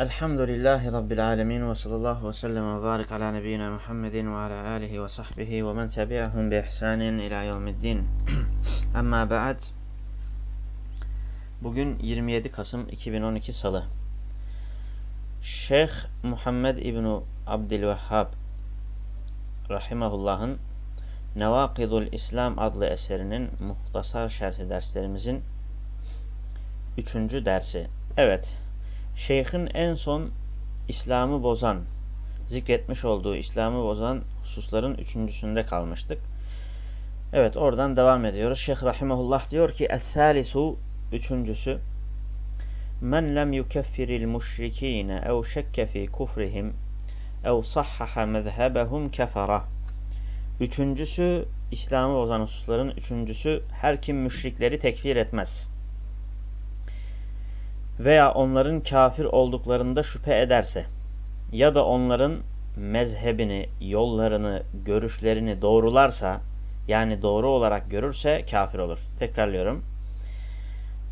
Elhamdülillahi Rabbil alemin ve sallallahu ve sellem ve barik ala nebiyyina Muhammedin ve ala alihi ve sahbihi ve men tebi'ahum bi ihsanin ila yevmiddin. Amma ba'd. Bugün 27 Kasım 2012 Salı. Şeyh Muhammed İbni Abdülvehhab Rahimahullah'ın Nevakidul İslam adlı eserinin muhtasar şerhi derslerimizin üçüncü dersi. Evet, şeyhin en son İslam'ı bozan, zikretmiş olduğu İslam'ı bozan hususların üçüncüsünde kalmıştık. Evet, oradan devam ediyoruz. Şeyh Rahimahullah diyor ki, Es-salisu, üçüncüsü, Men lem yukeffiril müşrikine ev şekke fi kufrihim ev sahhaha mezhebehum kefara. Üçüncüsü, İslam'ı bozan hususların üçüncüsü, her kim müşrikleri tekfir etmez veya onların kafir olduklarında şüphe ederse ya da onların mezhebini, yollarını, görüşlerini doğrularsa yani doğru olarak görürse kafir olur. Tekrarlıyorum.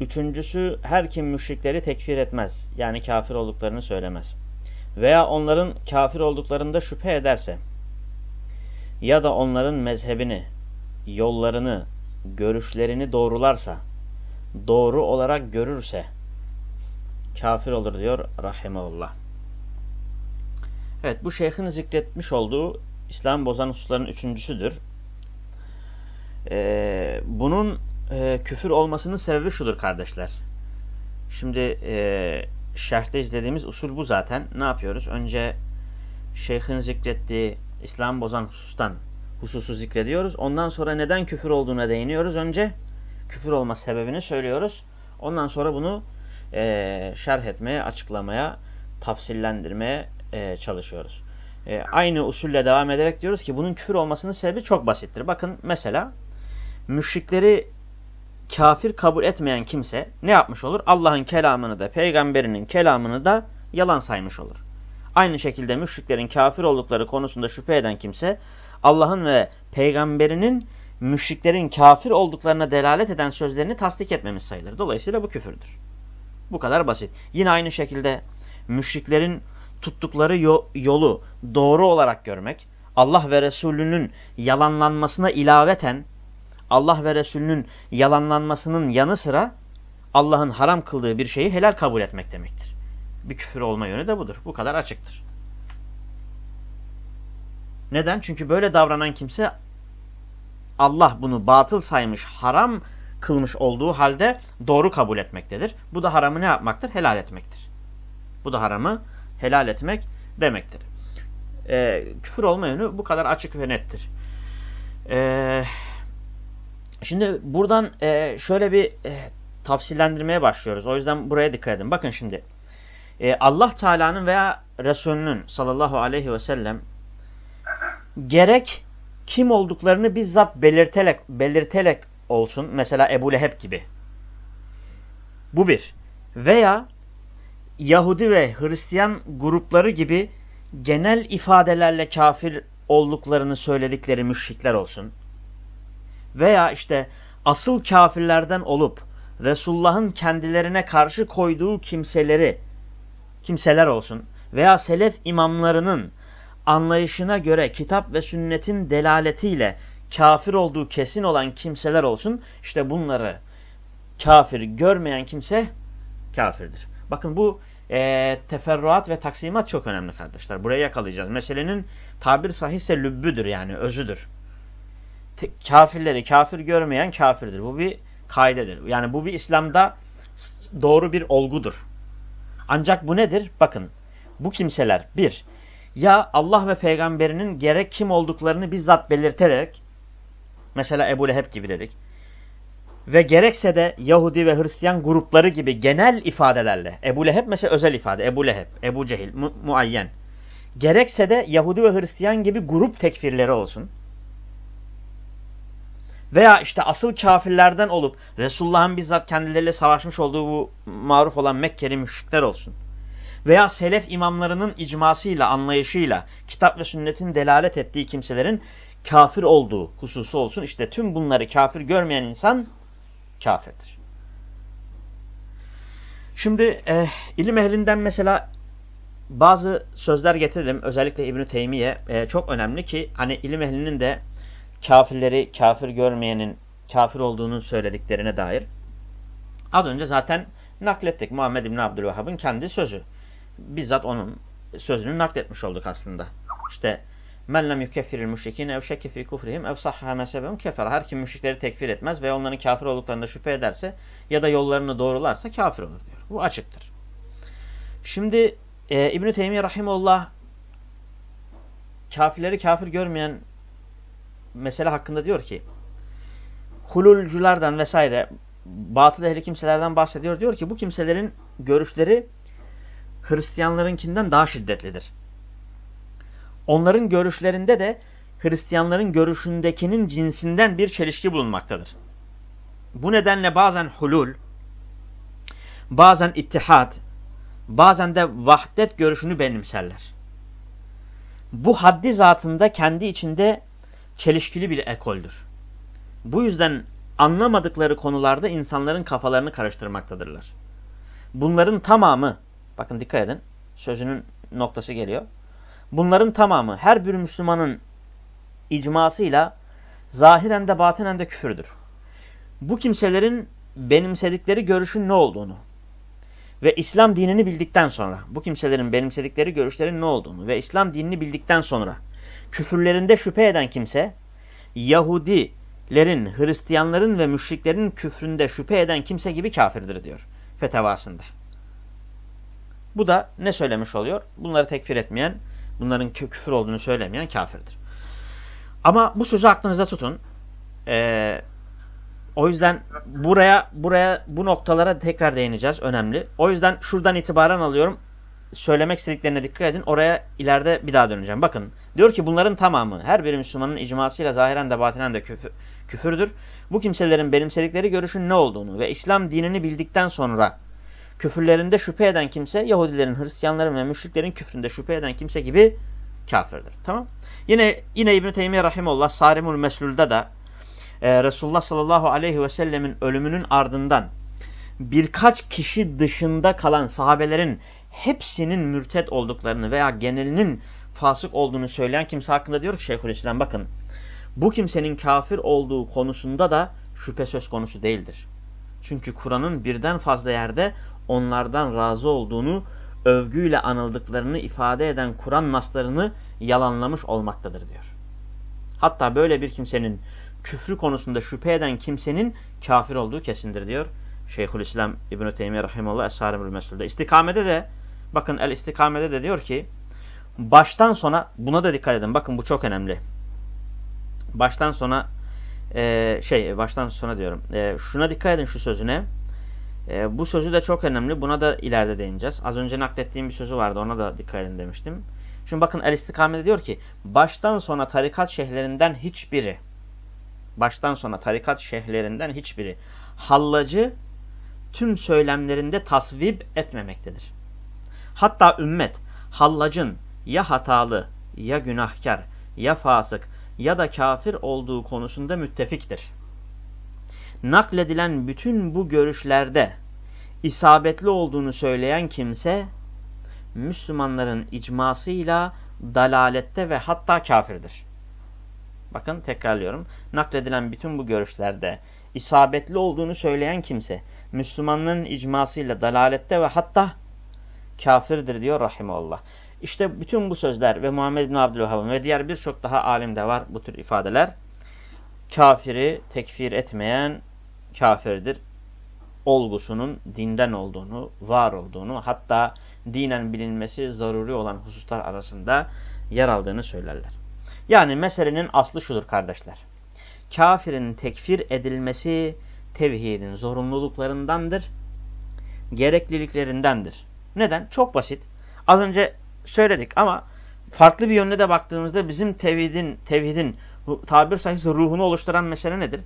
Üçüncüsü her kim müşrikleri tekfir etmez. Yani kafir olduklarını söylemez. Veya onların kafir olduklarında şüphe ederse ya da onların mezhebini, yollarını, görüşlerini doğrularsa, doğru olarak görürse kafir olur diyor rahimeullah. Evet bu şeyhin zikretmiş olduğu İslam bozan hususların üçüncüsüdür. Ee, bunun e, küfür olmasının sebebi şudur kardeşler. Şimdi e, şerhte izlediğimiz usul bu zaten. Ne yapıyoruz? Önce şeyhin zikrettiği İslam bozan husustan hususu zikrediyoruz. Ondan sonra neden küfür olduğuna değiniyoruz. Önce küfür olma sebebini söylüyoruz. Ondan sonra bunu e, şerh etmeye, açıklamaya, tafsillendirmeye e, çalışıyoruz. E, aynı usulle devam ederek diyoruz ki bunun küfür olmasının sebebi çok basittir. Bakın mesela müşrikleri kafir kabul etmeyen kimse ne yapmış olur? Allah'ın kelamını da peygamberinin kelamını da yalan saymış olur. Aynı şekilde müşriklerin kafir oldukları konusunda şüphe eden kimse Allah'ın ve peygamberinin müşriklerin kafir olduklarına delalet eden sözlerini tasdik etmemiş sayılır. Dolayısıyla bu küfürdür. Bu kadar basit. Yine aynı şekilde müşriklerin tuttukları yolu doğru olarak görmek, Allah ve Resulünün yalanlanmasına ilaveten, Allah ve Resulünün yalanlanmasının yanı sıra Allah'ın haram kıldığı bir şeyi helal kabul etmek demektir. Bir küfür olma yönü de budur. Bu kadar açıktır. Neden? Çünkü böyle davranan kimse Allah bunu batıl saymış, haram kılmış olduğu halde doğru kabul etmektedir. Bu da haramı ne yapmaktır? Helal etmektir. Bu da haramı helal etmek demektir. Ee, küfür olma yönü bu kadar açık ve nettir. Ee, şimdi buradan e, şöyle bir e, tafsillendirmeye başlıyoruz. O yüzden buraya dikkat edin. Bakın şimdi. E, Allah Teala'nın veya Resulünün sallallahu aleyhi ve sellem gerek kim olduklarını bizzat belirterek, belirterek olsun. Mesela Ebu Leheb gibi. Bu bir. Veya Yahudi ve Hristiyan grupları gibi genel ifadelerle kafir olduklarını söyledikleri müşrikler olsun. Veya işte asıl kafirlerden olup Resulullah'ın kendilerine karşı koyduğu kimseleri kimseler olsun veya selef imamlarının anlayışına göre kitap ve sünnetin delaletiyle kafir olduğu kesin olan kimseler olsun. İşte bunları kafir görmeyen kimse kafirdir. Bakın bu e, teferruat ve taksimat çok önemli kardeşler. Buraya yakalayacağız. Meselenin tabir sahihse lübbüdür yani özüdür. Te, kafirleri kafir görmeyen kafirdir. Bu bir kaidedir. Yani bu bir İslam'da doğru bir olgudur. Ancak bu nedir? Bakın bu kimseler bir ya Allah ve peygamberinin gerek kim olduklarını bizzat belirterek Mesela Ebu Leheb gibi dedik. Ve gerekse de Yahudi ve Hristiyan grupları gibi genel ifadelerle. Ebu Leheb mesela özel ifade. Ebu Leheb, Ebu Cehil, mu muayyen. Gerekse de Yahudi ve Hristiyan gibi grup tekfirleri olsun. Veya işte asıl kafirlerden olup Resulullah'ın bizzat kendileriyle savaşmış olduğu bu maruf olan Mekkeli müşrikler olsun. Veya selef imamlarının icmasıyla, anlayışıyla, kitap ve sünnetin delalet ettiği kimselerin kafir olduğu hususu olsun. İşte tüm bunları kafir görmeyen insan kafirdir. Şimdi e, ilim ehlinden mesela bazı sözler getirelim. Özellikle İbn-i Teymiye e, çok önemli ki hani ilim ehlinin de kafirleri kafir görmeyenin kafir olduğunu söylediklerine dair. Az önce zaten naklettik. Muhammed İbni Abdülvahhab'ın kendi sözü. Bizzat onun sözünü nakletmiş olduk aslında. İşte men lem yukeffiril müşrikine ev şekke fi kufrihim ev sahha mezhebehum kefer. Her kim müşrikleri tekfir etmez ve onların kafir olduklarında şüphe ederse ya da yollarını doğrularsa kafir olur diyor. Bu açıktır. Şimdi e, İbn-i Teymiye Rahimullah kafirleri kafir görmeyen mesele hakkında diyor ki hululculardan vesaire batıl ehli kimselerden bahsediyor. Diyor ki bu kimselerin görüşleri Hristiyanlarınkinden daha şiddetlidir. Onların görüşlerinde de Hristiyanların görüşündekinin cinsinden bir çelişki bulunmaktadır. Bu nedenle bazen hulul, bazen ittihad, bazen de vahdet görüşünü benimserler. Bu haddi zatında kendi içinde çelişkili bir ekoldür. Bu yüzden anlamadıkları konularda insanların kafalarını karıştırmaktadırlar. Bunların tamamı, bakın dikkat edin, sözünün noktası geliyor. Bunların tamamı her bir Müslümanın icmasıyla zahiren de batinen de küfürdür. Bu kimselerin benimsedikleri görüşün ne olduğunu ve İslam dinini bildikten sonra, bu kimselerin benimsedikleri görüşlerin ne olduğunu ve İslam dinini bildikten sonra küfürlerinde şüphe eden kimse, Yahudilerin, Hristiyanların ve müşriklerin küfründe şüphe eden kimse gibi kafirdir diyor fetavasında. Bu da ne söylemiş oluyor? Bunları tekfir etmeyen, bunların küfür olduğunu söylemeyen kafirdir. Ama bu sözü aklınızda tutun. Ee, o yüzden buraya buraya bu noktalara tekrar değineceğiz. Önemli. O yüzden şuradan itibaren alıyorum. Söylemek istediklerine dikkat edin. Oraya ileride bir daha döneceğim. Bakın diyor ki bunların tamamı her bir Müslümanın icmasıyla zahiren de batinen de küfür, küfürdür. Bu kimselerin benimsedikleri görüşün ne olduğunu ve İslam dinini bildikten sonra küfürlerinde şüphe eden kimse Yahudilerin, Hristiyanların ve müşriklerin küfründe şüphe eden kimse gibi kafirdir. Tamam? Yine yine İbn Teymiyye rahimehullah Sarimul Meslul'da da e, Resulullah sallallahu aleyhi ve sellemin ölümünün ardından birkaç kişi dışında kalan sahabelerin hepsinin mürtet olduklarını veya genelinin fasık olduğunu söyleyen kimse hakkında diyor ki Şeyhülislam bakın bu kimsenin kafir olduğu konusunda da şüphe söz konusu değildir. Çünkü Kur'an'ın birden fazla yerde onlardan razı olduğunu, övgüyle anıldıklarını ifade eden Kur'an naslarını yalanlamış olmaktadır diyor. Hatta böyle bir kimsenin küfrü konusunda şüphe eden kimsenin kafir olduğu kesindir diyor. Şeyhülislam İbn-i Teymiye Rahimullah Es-Sarimül Mesul'da. İstikamede de bakın el istikamede de diyor ki baştan sona buna da dikkat edin. Bakın bu çok önemli. Baştan sona e, şey baştan sona diyorum. E, şuna dikkat edin şu sözüne. E, bu sözü de çok önemli. Buna da ileride değineceğiz. Az önce naklettiğim bir sözü vardı. Ona da dikkat edin demiştim. Şimdi bakın el istikamede diyor ki baştan sona tarikat şeyhlerinden hiçbiri baştan sona tarikat şeyhlerinden hiçbiri hallacı tüm söylemlerinde tasvip etmemektedir. Hatta ümmet hallacın ya hatalı ya günahkar ya fasık ya da kafir olduğu konusunda müttefiktir. Nakledilen bütün bu görüşlerde isabetli olduğunu söyleyen kimse Müslümanların icmasıyla dalalette ve hatta kafirdir. Bakın tekrarlıyorum. Nakledilen bütün bu görüşlerde isabetli olduğunu söyleyen kimse Müslümanların icmasıyla dalalette ve hatta kafirdir diyor rahimeullah. İşte bütün bu sözler ve Muhammed bin Abdülvahhab'ın ve diğer birçok daha alimde var bu tür ifadeler. Kafiri tekfir etmeyen kafirdir. Olgusunun dinden olduğunu, var olduğunu hatta dinen bilinmesi zaruri olan hususlar arasında yer aldığını söylerler. Yani meselenin aslı şudur kardeşler. Kafirin tekfir edilmesi tevhidin zorunluluklarındandır, gerekliliklerindendir. Neden? Çok basit. Az önce söyledik ama farklı bir yönde de baktığımızda bizim tevhidin, tevhidin tabir sayısı ruhunu oluşturan mesele nedir?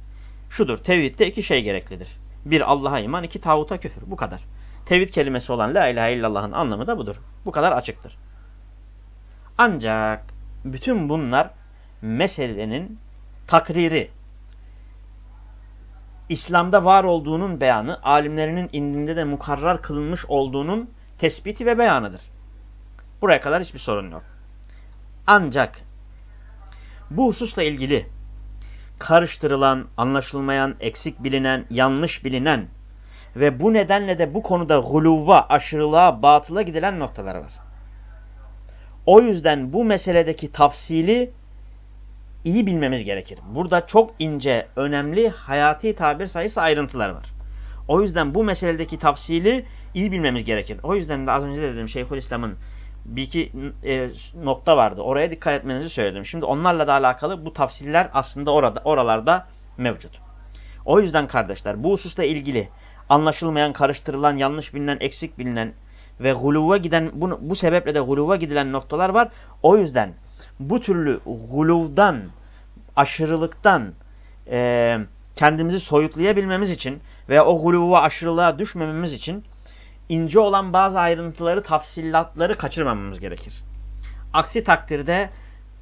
Şudur, tevhidde iki şey gereklidir. Bir Allah'a iman, iki tağuta küfür. Bu kadar. Tevhid kelimesi olan la ilahe illallah'ın anlamı da budur. Bu kadar açıktır. Ancak bütün bunlar meselenin takriri, İslam'da var olduğunun beyanı, alimlerinin indinde de mukarrar kılınmış olduğunun tespiti ve beyanıdır. Buraya kadar hiçbir sorun yok. Ancak bu hususla ilgili karıştırılan, anlaşılmayan, eksik bilinen, yanlış bilinen ve bu nedenle de bu konuda guluva, aşırılığa, batıla gidilen noktalar var. O yüzden bu meseledeki tafsili iyi bilmemiz gerekir. Burada çok ince, önemli, hayati tabir sayısı ayrıntılar var. O yüzden bu meseledeki tafsili iyi bilmemiz gerekir. O yüzden de az önce de dedim Şeyhülislam'ın bir iki e, nokta vardı. Oraya dikkat etmenizi söyledim. Şimdi onlarla da alakalı bu tafsiller aslında orada oralarda mevcut. O yüzden kardeşler bu hususta ilgili anlaşılmayan, karıştırılan, yanlış bilinen, eksik bilinen ve guluva giden bu, bu sebeple de guluva gidilen noktalar var. O yüzden bu türlü guluvdan, aşırılıktan e, kendimizi soyutlayabilmemiz için veya o guluva aşırılığa düşmememiz için ince olan bazı ayrıntıları, tafsillatları kaçırmamamız gerekir. Aksi takdirde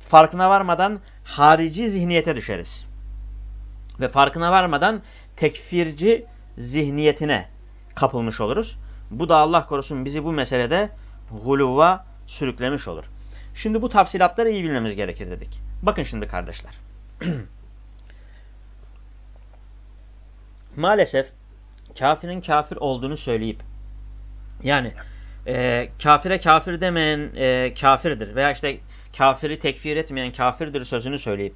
farkına varmadan harici zihniyete düşeriz. Ve farkına varmadan tekfirci zihniyetine kapılmış oluruz. Bu da Allah korusun bizi bu meselede guluva sürüklemiş olur. Şimdi bu tafsilatları iyi bilmemiz gerekir dedik. Bakın şimdi kardeşler. Maalesef kafirin kafir olduğunu söyleyip yani e, kafire kafir demeyen e, kafirdir veya işte kafiri tekfir etmeyen kafirdir sözünü söyleyip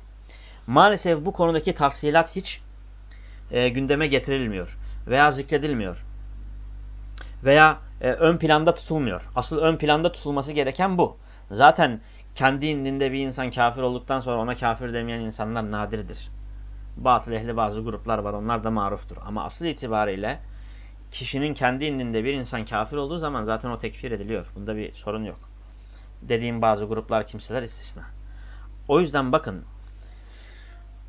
maalesef bu konudaki tafsilat hiç e, gündeme getirilmiyor veya zikredilmiyor veya e, ön planda tutulmuyor. Asıl ön planda tutulması gereken bu. Zaten kendi indinde bir insan kafir olduktan sonra ona kafir demeyen insanlar nadirdir. Batıl ehli bazı gruplar var onlar da maruftur. Ama asıl itibariyle kişinin kendi indinde bir insan kafir olduğu zaman zaten o tekfir ediliyor. Bunda bir sorun yok. Dediğim bazı gruplar kimseler istisna. O yüzden bakın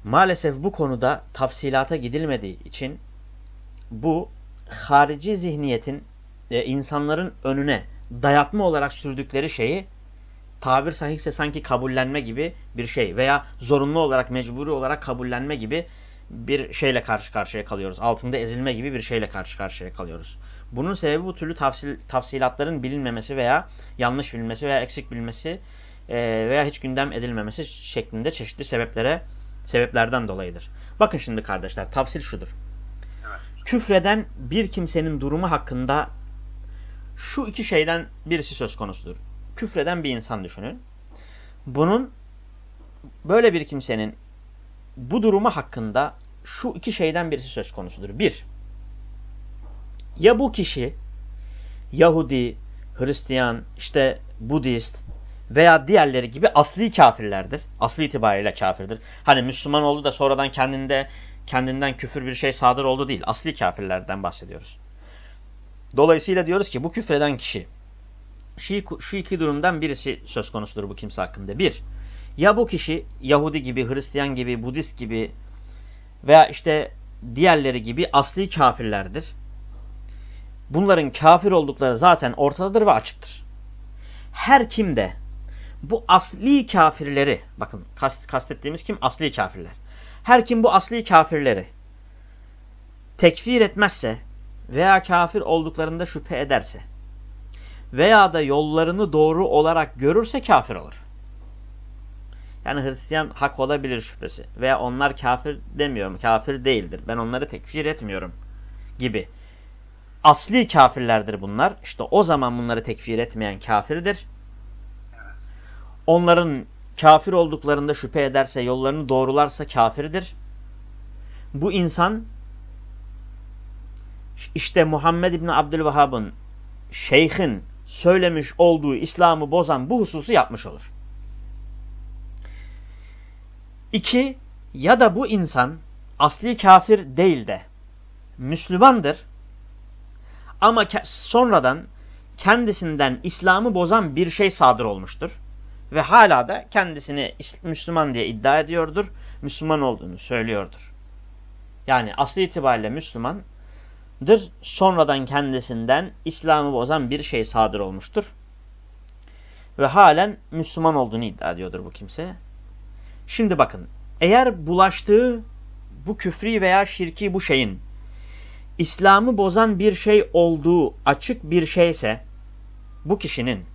maalesef bu konuda tafsilata gidilmediği için bu harici zihniyetin e, insanların önüne dayatma olarak sürdükleri şeyi tabir sahihse sanki kabullenme gibi bir şey veya zorunlu olarak mecburi olarak kabullenme gibi bir şeyle karşı karşıya kalıyoruz. Altında ezilme gibi bir şeyle karşı karşıya kalıyoruz. Bunun sebebi bu türlü tafsil, tafsilatların bilinmemesi veya yanlış bilinmesi veya eksik bilinmesi e, veya hiç gündem edilmemesi şeklinde çeşitli sebeplere sebeplerden dolayıdır. Bakın şimdi kardeşler tafsil şudur. Küfreden bir kimsenin durumu hakkında şu iki şeyden birisi söz konusudur. Küfreden bir insan düşünün. Bunun böyle bir kimsenin bu durumu hakkında şu iki şeyden birisi söz konusudur. Bir, ya bu kişi Yahudi, Hristiyan, işte Budist veya diğerleri gibi asli kafirlerdir. Aslı itibariyle kafirdir. Hani Müslüman oldu da sonradan kendinde kendinden küfür bir şey sadır oldu değil. Asli kafirlerden bahsediyoruz. Dolayısıyla diyoruz ki bu küfreden kişi şu iki durumdan birisi söz konusudur bu kimse hakkında. Bir, ya bu kişi Yahudi gibi, Hristiyan gibi, Budist gibi veya işte diğerleri gibi asli kafirlerdir. Bunların kafir oldukları zaten ortadadır ve açıktır. Her kimde bu asli kafirleri, bakın kast, kastettiğimiz kim? Asli kafirler. Her kim bu asli kafirleri tekfir etmezse veya kafir olduklarında şüphe ederse veya da yollarını doğru olarak görürse kafir olur. Yani Hristiyan hak olabilir şüphesi. Veya onlar kafir demiyorum. Kafir değildir. Ben onları tekfir etmiyorum. Gibi. Asli kafirlerdir bunlar. İşte o zaman bunları tekfir etmeyen kafirdir. Onların kafir olduklarında şüphe ederse, yollarını doğrularsa kafirdir. Bu insan işte Muhammed İbni Abdülvahhab'ın şeyhin söylemiş olduğu İslam'ı bozan bu hususu yapmış olur. İki, ya da bu insan asli kafir değil de Müslümandır ama sonradan kendisinden İslam'ı bozan bir şey sadır olmuştur. Ve hala da kendisini Müslüman diye iddia ediyordur. Müslüman olduğunu söylüyordur. Yani asli itibariyle Müslümandır. Sonradan kendisinden İslam'ı bozan bir şey sadır olmuştur. Ve halen Müslüman olduğunu iddia ediyordur bu kimse. Şimdi bakın eğer bulaştığı bu küfri veya şirki bu şeyin İslam'ı bozan bir şey olduğu açık bir şeyse bu kişinin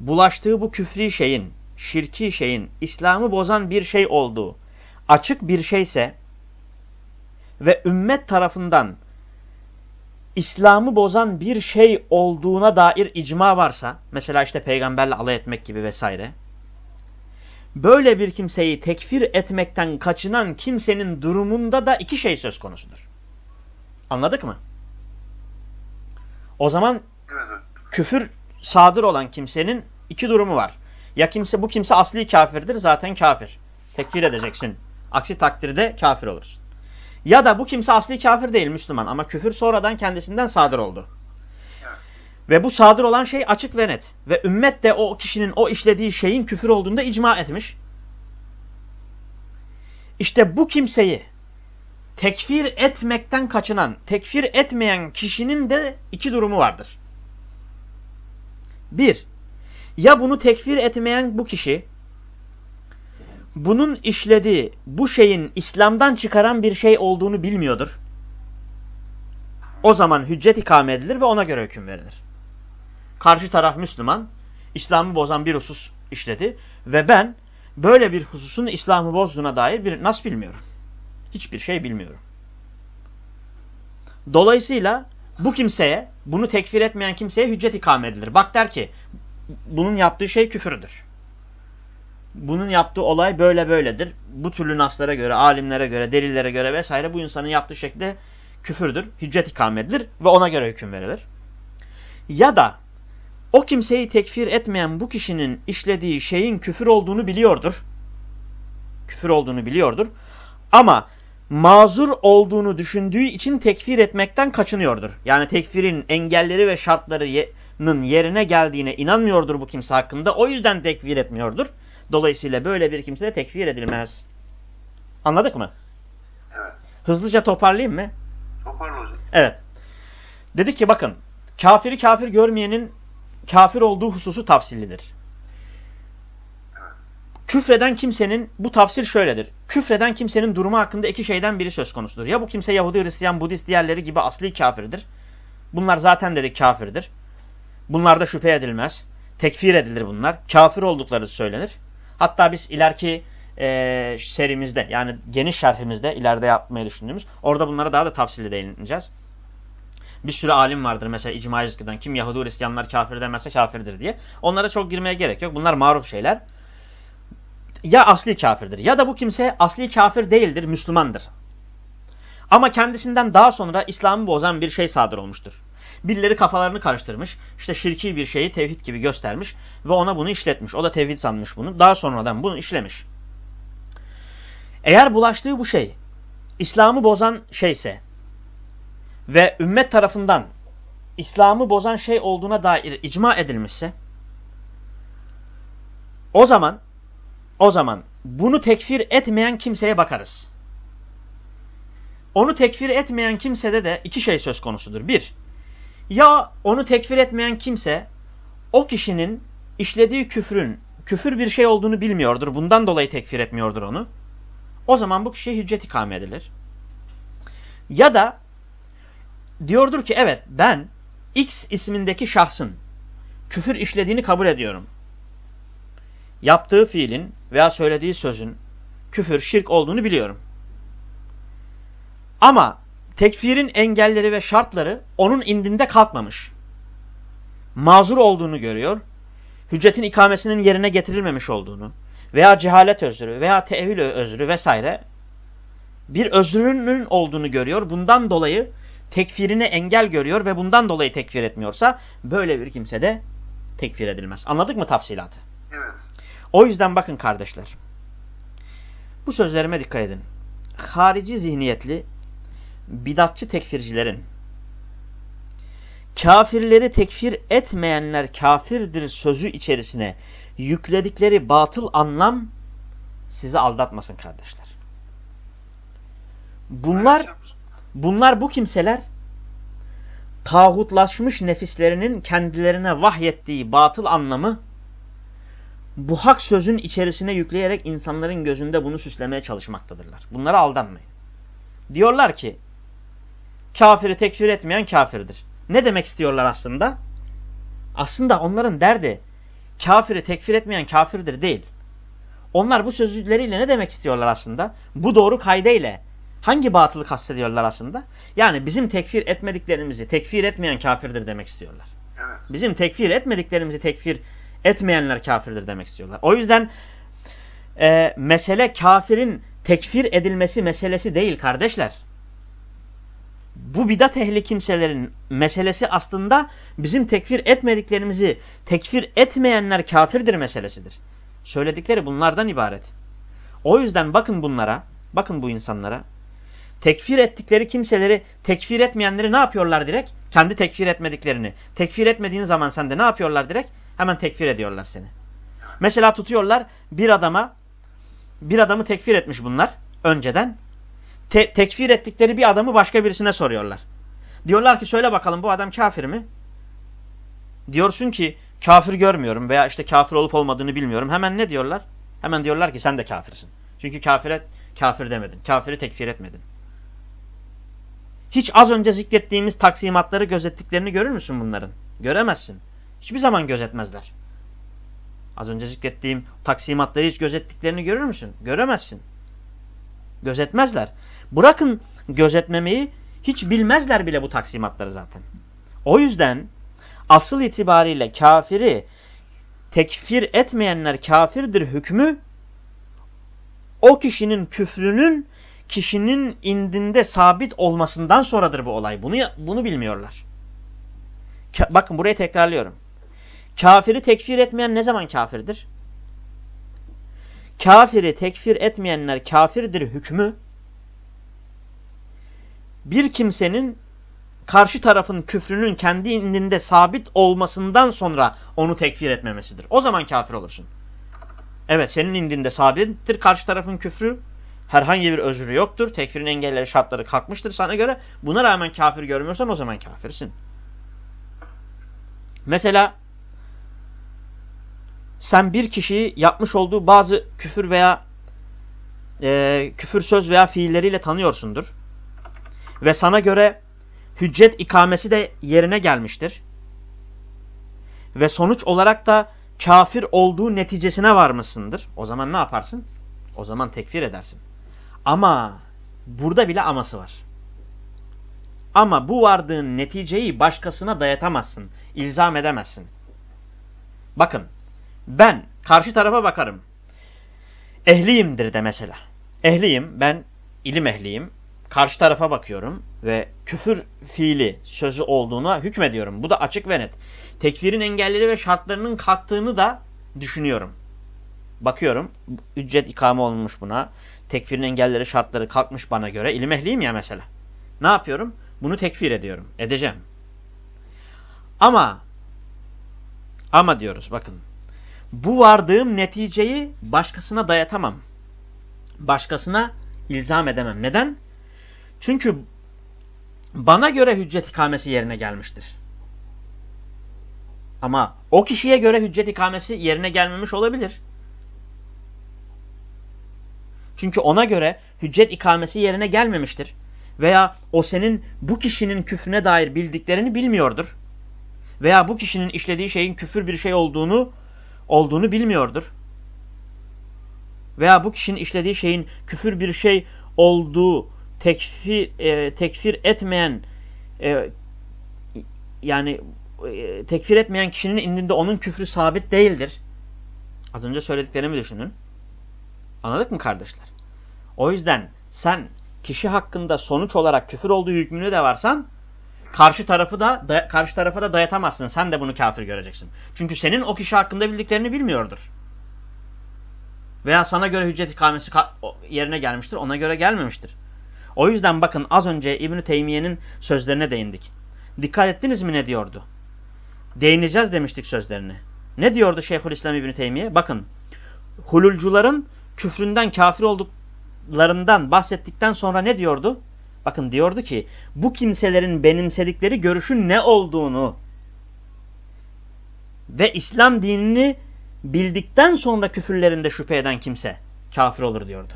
bulaştığı bu küfri şeyin, şirki şeyin, İslam'ı bozan bir şey olduğu açık bir şeyse ve ümmet tarafından İslam'ı bozan bir şey olduğuna dair icma varsa, mesela işte peygamberle alay etmek gibi vesaire, böyle bir kimseyi tekfir etmekten kaçınan kimsenin durumunda da iki şey söz konusudur. Anladık mı? O zaman küfür sadır olan kimsenin iki durumu var. Ya kimse bu kimse asli kafirdir zaten kafir. Tekfir edeceksin. Aksi takdirde kafir olursun. Ya da bu kimse asli kafir değil Müslüman ama küfür sonradan kendisinden sadır oldu. Ve bu sadır olan şey açık ve net. Ve ümmet de o kişinin o işlediği şeyin küfür olduğunda icma etmiş. İşte bu kimseyi tekfir etmekten kaçınan, tekfir etmeyen kişinin de iki durumu vardır. Bir, ya bunu tekfir etmeyen bu kişi bunun işlediği bu şeyin İslam'dan çıkaran bir şey olduğunu bilmiyordur. O zaman hüccet ikame edilir ve ona göre hüküm verilir. Karşı taraf Müslüman, İslam'ı bozan bir husus işledi ve ben böyle bir hususun İslam'ı bozduğuna dair bir nas bilmiyorum. Hiçbir şey bilmiyorum. Dolayısıyla bu kimseye, bunu tekfir etmeyen kimseye hüccet ikame edilir. Bak der ki, bunun yaptığı şey küfürdür bunun yaptığı olay böyle böyledir. Bu türlü naslara göre, alimlere göre, delillere göre vesaire bu insanın yaptığı şekilde küfürdür, hüccet ikame edilir ve ona göre hüküm verilir. Ya da o kimseyi tekfir etmeyen bu kişinin işlediği şeyin küfür olduğunu biliyordur. Küfür olduğunu biliyordur. Ama mazur olduğunu düşündüğü için tekfir etmekten kaçınıyordur. Yani tekfirin engelleri ve şartlarının yerine geldiğine inanmıyordur bu kimse hakkında. O yüzden tekfir etmiyordur. Dolayısıyla böyle bir kimse de tekfir edilmez. Anladık mı? Evet. Hızlıca toparlayayım mı? Toparla hocam. Evet. Dedi ki bakın kafiri kafir görmeyenin kafir olduğu hususu tafsillidir. Küfreden kimsenin bu tafsir şöyledir. Küfreden kimsenin durumu hakkında iki şeyden biri söz konusudur. Ya bu kimse Yahudi, Hristiyan, Budist diğerleri gibi asli kafirdir. Bunlar zaten dedik kafirdir. Bunlarda şüphe edilmez. Tekfir edilir bunlar. Kafir oldukları söylenir. Hatta biz ileriki e, serimizde yani geniş şerhimizde ileride yapmayı düşündüğümüz orada bunlara daha da tavsiyeli değineceğiz. Bir sürü alim vardır mesela icma rızkıdan kim Yahudi Hristiyanlar kafir demezse kafirdir diye. Onlara çok girmeye gerek yok. Bunlar maruf şeyler. Ya asli kafirdir ya da bu kimse asli kafir değildir, Müslümandır. Ama kendisinden daha sonra İslam'ı bozan bir şey sadır olmuştur. Birileri kafalarını karıştırmış. İşte şirki bir şeyi tevhid gibi göstermiş ve ona bunu işletmiş. O da tevhid sanmış bunu. Daha sonradan bunu işlemiş. Eğer bulaştığı bu şey İslam'ı bozan şeyse ve ümmet tarafından İslam'ı bozan şey olduğuna dair icma edilmişse o zaman o zaman bunu tekfir etmeyen kimseye bakarız. Onu tekfir etmeyen kimsede de iki şey söz konusudur. Bir, ya onu tekfir etmeyen kimse o kişinin işlediği küfrün küfür bir şey olduğunu bilmiyordur. Bundan dolayı tekfir etmiyordur onu. O zaman bu kişiye hüccet ikame edilir. Ya da diyordur ki evet ben X ismindeki şahsın küfür işlediğini kabul ediyorum. Yaptığı fiilin veya söylediği sözün küfür, şirk olduğunu biliyorum. Ama tekfirin engelleri ve şartları onun indinde kalkmamış. Mazur olduğunu görüyor. Hüccetin ikamesinin yerine getirilmemiş olduğunu veya cehalet özrü veya tevil özrü vesaire bir özrünün olduğunu görüyor. Bundan dolayı tekfirine engel görüyor ve bundan dolayı tekfir etmiyorsa böyle bir kimse de tekfir edilmez. Anladık mı tafsilatı? Evet. O yüzden bakın kardeşler. Bu sözlerime dikkat edin. Harici zihniyetli bidatçı tekfircilerin kafirleri tekfir etmeyenler kafirdir sözü içerisine yükledikleri batıl anlam sizi aldatmasın kardeşler. Bunlar bunlar bu kimseler tağutlaşmış nefislerinin kendilerine vahyettiği batıl anlamı bu hak sözün içerisine yükleyerek insanların gözünde bunu süslemeye çalışmaktadırlar. Bunlara aldanmayın. Diyorlar ki kafiri tekfir etmeyen kafirdir. Ne demek istiyorlar aslında? Aslında onların derdi kafiri tekfir etmeyen kafirdir değil. Onlar bu sözleriyle ne demek istiyorlar aslında? Bu doğru kaydeyle hangi batılı kastediyorlar aslında? Yani bizim tekfir etmediklerimizi tekfir etmeyen kafirdir demek istiyorlar. Evet. Bizim tekfir etmediklerimizi tekfir etmeyenler kafirdir demek istiyorlar. O yüzden e, mesele kafirin tekfir edilmesi meselesi değil kardeşler. Bu bidat ehli kimselerin meselesi aslında bizim tekfir etmediklerimizi tekfir etmeyenler kafirdir meselesidir. Söyledikleri bunlardan ibaret. O yüzden bakın bunlara, bakın bu insanlara. Tekfir ettikleri kimseleri tekfir etmeyenleri ne yapıyorlar direkt? Kendi tekfir etmediklerini. Tekfir etmediğin zaman sen de ne yapıyorlar direkt? Hemen tekfir ediyorlar seni. Mesela tutuyorlar bir adama bir adamı tekfir etmiş bunlar önceden. Te tekfir ettikleri bir adamı başka birisine soruyorlar. Diyorlar ki söyle bakalım bu adam kafir mi? Diyorsun ki kafir görmüyorum veya işte kafir olup olmadığını bilmiyorum. Hemen ne diyorlar? Hemen diyorlar ki sen de kafirsin. Çünkü kafire kafir demedin. Kafiri tekfir etmedin. Hiç az önce zikrettiğimiz taksimatları gözettiklerini görür müsün bunların? Göremezsin. Hiçbir zaman gözetmezler. Az önce zikrettiğim taksimatları hiç gözettiklerini görür müsün? Göremezsin. Gözetmezler. Bırakın gözetmemeyi hiç bilmezler bile bu taksimatları zaten. O yüzden asıl itibariyle kafiri tekfir etmeyenler kafirdir hükmü o kişinin küfrünün kişinin indinde sabit olmasından sonradır bu olay. Bunu bunu bilmiyorlar. Ka bakın burayı tekrarlıyorum. Kafiri tekfir etmeyen ne zaman kafirdir? Kafiri tekfir etmeyenler kafirdir hükmü bir kimsenin karşı tarafın küfrünün kendi indinde sabit olmasından sonra onu tekfir etmemesidir. O zaman kafir olursun. Evet senin indinde sabittir karşı tarafın küfrü. Herhangi bir özrü yoktur. Tekfirin engelleri şartları kalkmıştır sana göre. Buna rağmen kafir görmüyorsan o zaman kafirsin. Mesela sen bir kişiyi yapmış olduğu bazı küfür veya e, küfür söz veya fiilleriyle tanıyorsundur. Ve sana göre hüccet ikamesi de yerine gelmiştir. Ve sonuç olarak da kafir olduğu neticesine varmışsındır. O zaman ne yaparsın? O zaman tekfir edersin. Ama burada bile aması var. Ama bu vardığın neticeyi başkasına dayatamazsın. İlzam edemezsin. Bakın ben karşı tarafa bakarım. Ehliyimdir de mesela. Ehliyim ben ilim ehliyim karşı tarafa bakıyorum ve küfür fiili sözü olduğuna hükmediyorum. Bu da açık ve net. Tekfirin engelleri ve şartlarının kalktığını da düşünüyorum. Bakıyorum ücret ikame olmuş buna. Tekfirin engelleri şartları kalkmış bana göre. İlim ehliyim ya mesela. Ne yapıyorum? Bunu tekfir ediyorum. Edeceğim. Ama ama diyoruz bakın. Bu vardığım neticeyi başkasına dayatamam. Başkasına ilzam edemem. Neden? Çünkü bana göre hüccet ikamesi yerine gelmiştir. Ama o kişiye göre hüccet ikamesi yerine gelmemiş olabilir. Çünkü ona göre hüccet ikamesi yerine gelmemiştir. Veya o senin bu kişinin küfrüne dair bildiklerini bilmiyordur. Veya bu kişinin işlediği şeyin küfür bir şey olduğunu olduğunu bilmiyordur. Veya bu kişinin işlediği şeyin küfür bir şey olduğu tekfir, e, tekfir etmeyen e, yani e, tekfir etmeyen kişinin indinde onun küfrü sabit değildir. Az önce söylediklerimi düşünün. Anladık mı kardeşler? O yüzden sen kişi hakkında sonuç olarak küfür olduğu hükmünü de varsan karşı tarafı da, karşı tarafa da dayatamazsın. Sen de bunu kafir göreceksin. Çünkü senin o kişi hakkında bildiklerini bilmiyordur. Veya sana göre hüccet ikamesi yerine gelmiştir, ona göre gelmemiştir. O yüzden bakın az önce İbn-i Teymiye'nin sözlerine değindik. Dikkat ettiniz mi ne diyordu? Değineceğiz demiştik sözlerine. Ne diyordu Şeyhülislam İbn-i Teymiye? Bakın hululcuların küfründen kafir olduklarından bahsettikten sonra ne diyordu? Bakın diyordu ki bu kimselerin benimsedikleri görüşün ne olduğunu ve İslam dinini bildikten sonra küfürlerinde şüphe eden kimse kafir olur diyordu.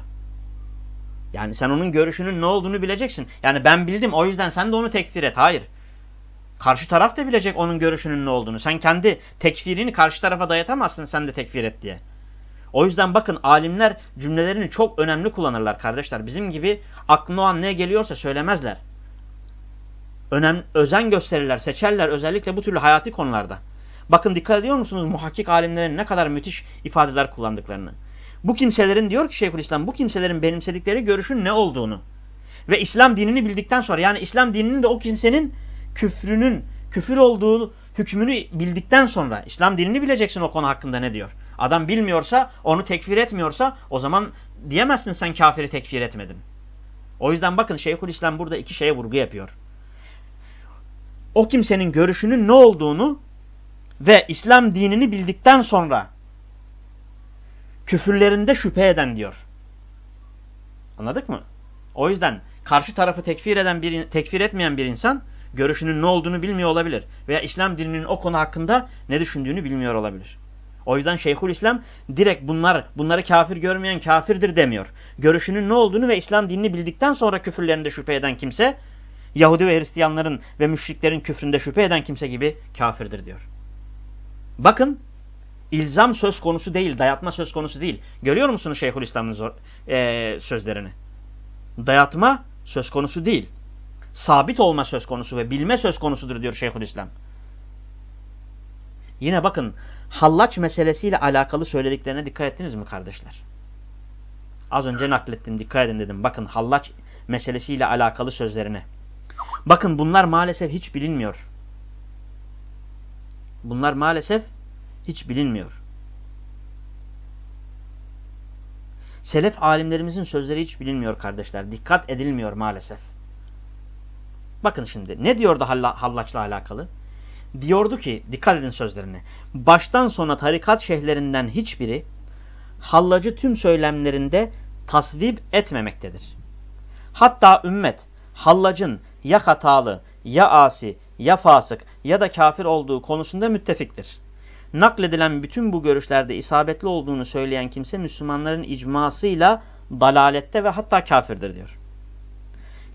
Yani sen onun görüşünün ne olduğunu bileceksin. Yani ben bildim o yüzden sen de onu tekfir et. Hayır. Karşı taraf da bilecek onun görüşünün ne olduğunu. Sen kendi tekfirini karşı tarafa dayatamazsın sen de tekfir et diye. O yüzden bakın alimler cümlelerini çok önemli kullanırlar kardeşler. Bizim gibi aklına o an ne geliyorsa söylemezler. Önem, özen gösterirler, seçerler özellikle bu türlü hayati konularda. Bakın dikkat ediyor musunuz muhakkik alimlerin ne kadar müthiş ifadeler kullandıklarını. Bu kimselerin diyor ki Şeyhülislam bu kimselerin benimsedikleri görüşün ne olduğunu ve İslam dinini bildikten sonra yani İslam dininin de o kimsenin küfrünün küfür olduğu hükmünü bildikten sonra İslam dinini bileceksin o konu hakkında ne diyor. Adam bilmiyorsa onu tekfir etmiyorsa o zaman diyemezsin sen kafiri tekfir etmedin. O yüzden bakın Şeyhülislam burada iki şeye vurgu yapıyor. O kimsenin görüşünün ne olduğunu ve İslam dinini bildikten sonra küfürlerinde şüphe eden diyor. Anladık mı? O yüzden karşı tarafı tekfir eden bir tekfir etmeyen bir insan görüşünün ne olduğunu bilmiyor olabilir veya İslam dininin o konu hakkında ne düşündüğünü bilmiyor olabilir. O yüzden Şeyhül İslam direkt bunlar bunları kafir görmeyen kafirdir demiyor. Görüşünün ne olduğunu ve İslam dinini bildikten sonra küfürlerinde şüphe eden kimse Yahudi ve Hristiyanların ve müşriklerin küfründe şüphe eden kimse gibi kafirdir diyor. Bakın ilzam söz konusu değil, dayatma söz konusu değil. Görüyor musunuz Şeyhülislam'ın e, sözlerini? Dayatma söz konusu değil. Sabit olma söz konusu ve bilme söz konusudur diyor Şeyhülislam. Yine bakın hallaç meselesiyle alakalı söylediklerine dikkat ettiniz mi kardeşler? Az önce naklettim dikkat edin dedim. Bakın hallaç meselesiyle alakalı sözlerine. Bakın bunlar maalesef hiç bilinmiyor. Bunlar maalesef hiç bilinmiyor. Selef alimlerimizin sözleri hiç bilinmiyor kardeşler. Dikkat edilmiyor maalesef. Bakın şimdi ne diyordu hallaçla alakalı? Diyordu ki dikkat edin sözlerine. Baştan sona tarikat şeyhlerinden hiçbiri hallacı tüm söylemlerinde tasvip etmemektedir. Hatta ümmet hallacın ya hatalı, ya asi, ya fasık ya da kafir olduğu konusunda müttefiktir. Nakledilen bütün bu görüşlerde isabetli olduğunu söyleyen kimse Müslümanların icmasıyla dalalette ve hatta kafirdir diyor.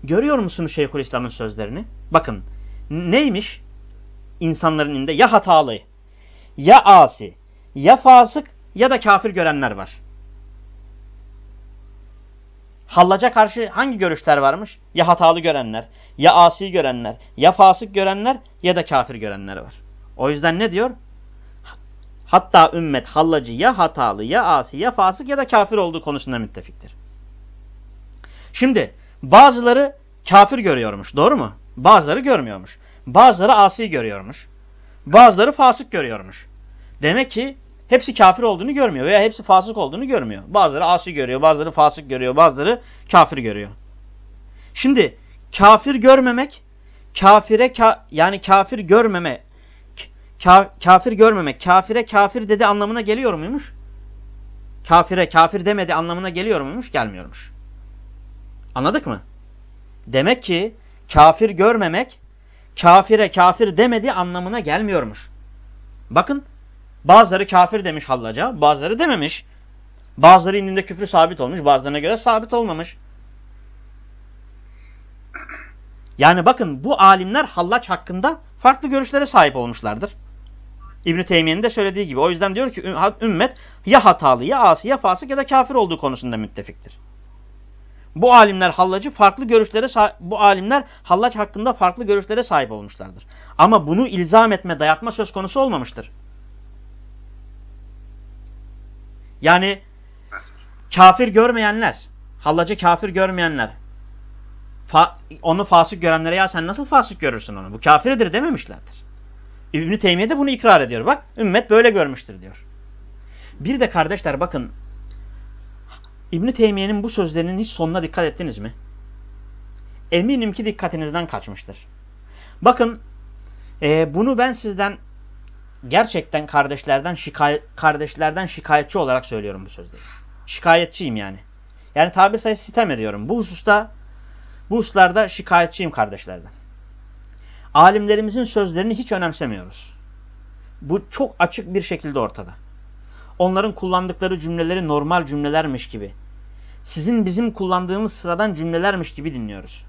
Görüyor musunuz Şeyhülislam'ın sözlerini? Bakın neymiş? İnsanların inde ya hatalı, ya asi, ya fasık ya da kafir görenler var. Hallaca karşı hangi görüşler varmış? Ya hatalı görenler, ya asi görenler, ya fasık görenler ya da kafir görenler var. O yüzden ne diyor? Hatta ümmet hallacı ya hatalı, ya asi, ya fasık ya da kafir olduğu konusunda müttefiktir. Şimdi bazıları kafir görüyormuş. Doğru mu? Bazıları görmüyormuş. Bazıları asi görüyormuş. Bazıları fasık görüyormuş. Demek ki hepsi kafir olduğunu görmüyor veya hepsi fasık olduğunu görmüyor. Bazıları asi görüyor, bazıları fasık görüyor, bazıları kafir görüyor. Şimdi kafir görmemek, kafire ka yani kafir görmeme, ka kafir görmemek, kafire kafir dedi anlamına geliyor muymuş? Kafire kafir demedi anlamına geliyor muymuş? Gelmiyormuş. Anladık mı? Demek ki kafir görmemek, kafire kafir demedi anlamına gelmiyormuş. Bakın Bazıları kafir demiş hallaca, bazıları dememiş. Bazıları indinde küfrü sabit olmuş, bazılarına göre sabit olmamış. Yani bakın bu alimler hallaç hakkında farklı görüşlere sahip olmuşlardır. İbn-i Teymiye'nin de söylediği gibi. O yüzden diyor ki ümmet ya hatalı ya asi ya fasık ya da kafir olduğu konusunda müttefiktir. Bu alimler hallacı farklı görüşlere bu alimler hallaç hakkında farklı görüşlere sahip olmuşlardır. Ama bunu ilzam etme, dayatma söz konusu olmamıştır. Yani kafir görmeyenler, hallacı kafir görmeyenler, fa onu fasık görenlere ya sen nasıl fasık görürsün onu? Bu kafirdir dememişlerdir. İbn-i Teymiye de bunu ikrar ediyor. Bak ümmet böyle görmüştür diyor. Bir de kardeşler bakın İbn-i Teymiye'nin bu sözlerinin hiç sonuna dikkat ettiniz mi? Eminim ki dikkatinizden kaçmıştır. Bakın e, bunu ben sizden gerçekten kardeşlerden şikayet kardeşlerden şikayetçi olarak söylüyorum bu sözleri. Şikayetçiyim yani. Yani tabir sayısı sitem ediyorum. Bu hususta bu hususlarda şikayetçiyim kardeşlerden. Alimlerimizin sözlerini hiç önemsemiyoruz. Bu çok açık bir şekilde ortada. Onların kullandıkları cümleleri normal cümlelermiş gibi. Sizin bizim kullandığımız sıradan cümlelermiş gibi dinliyoruz.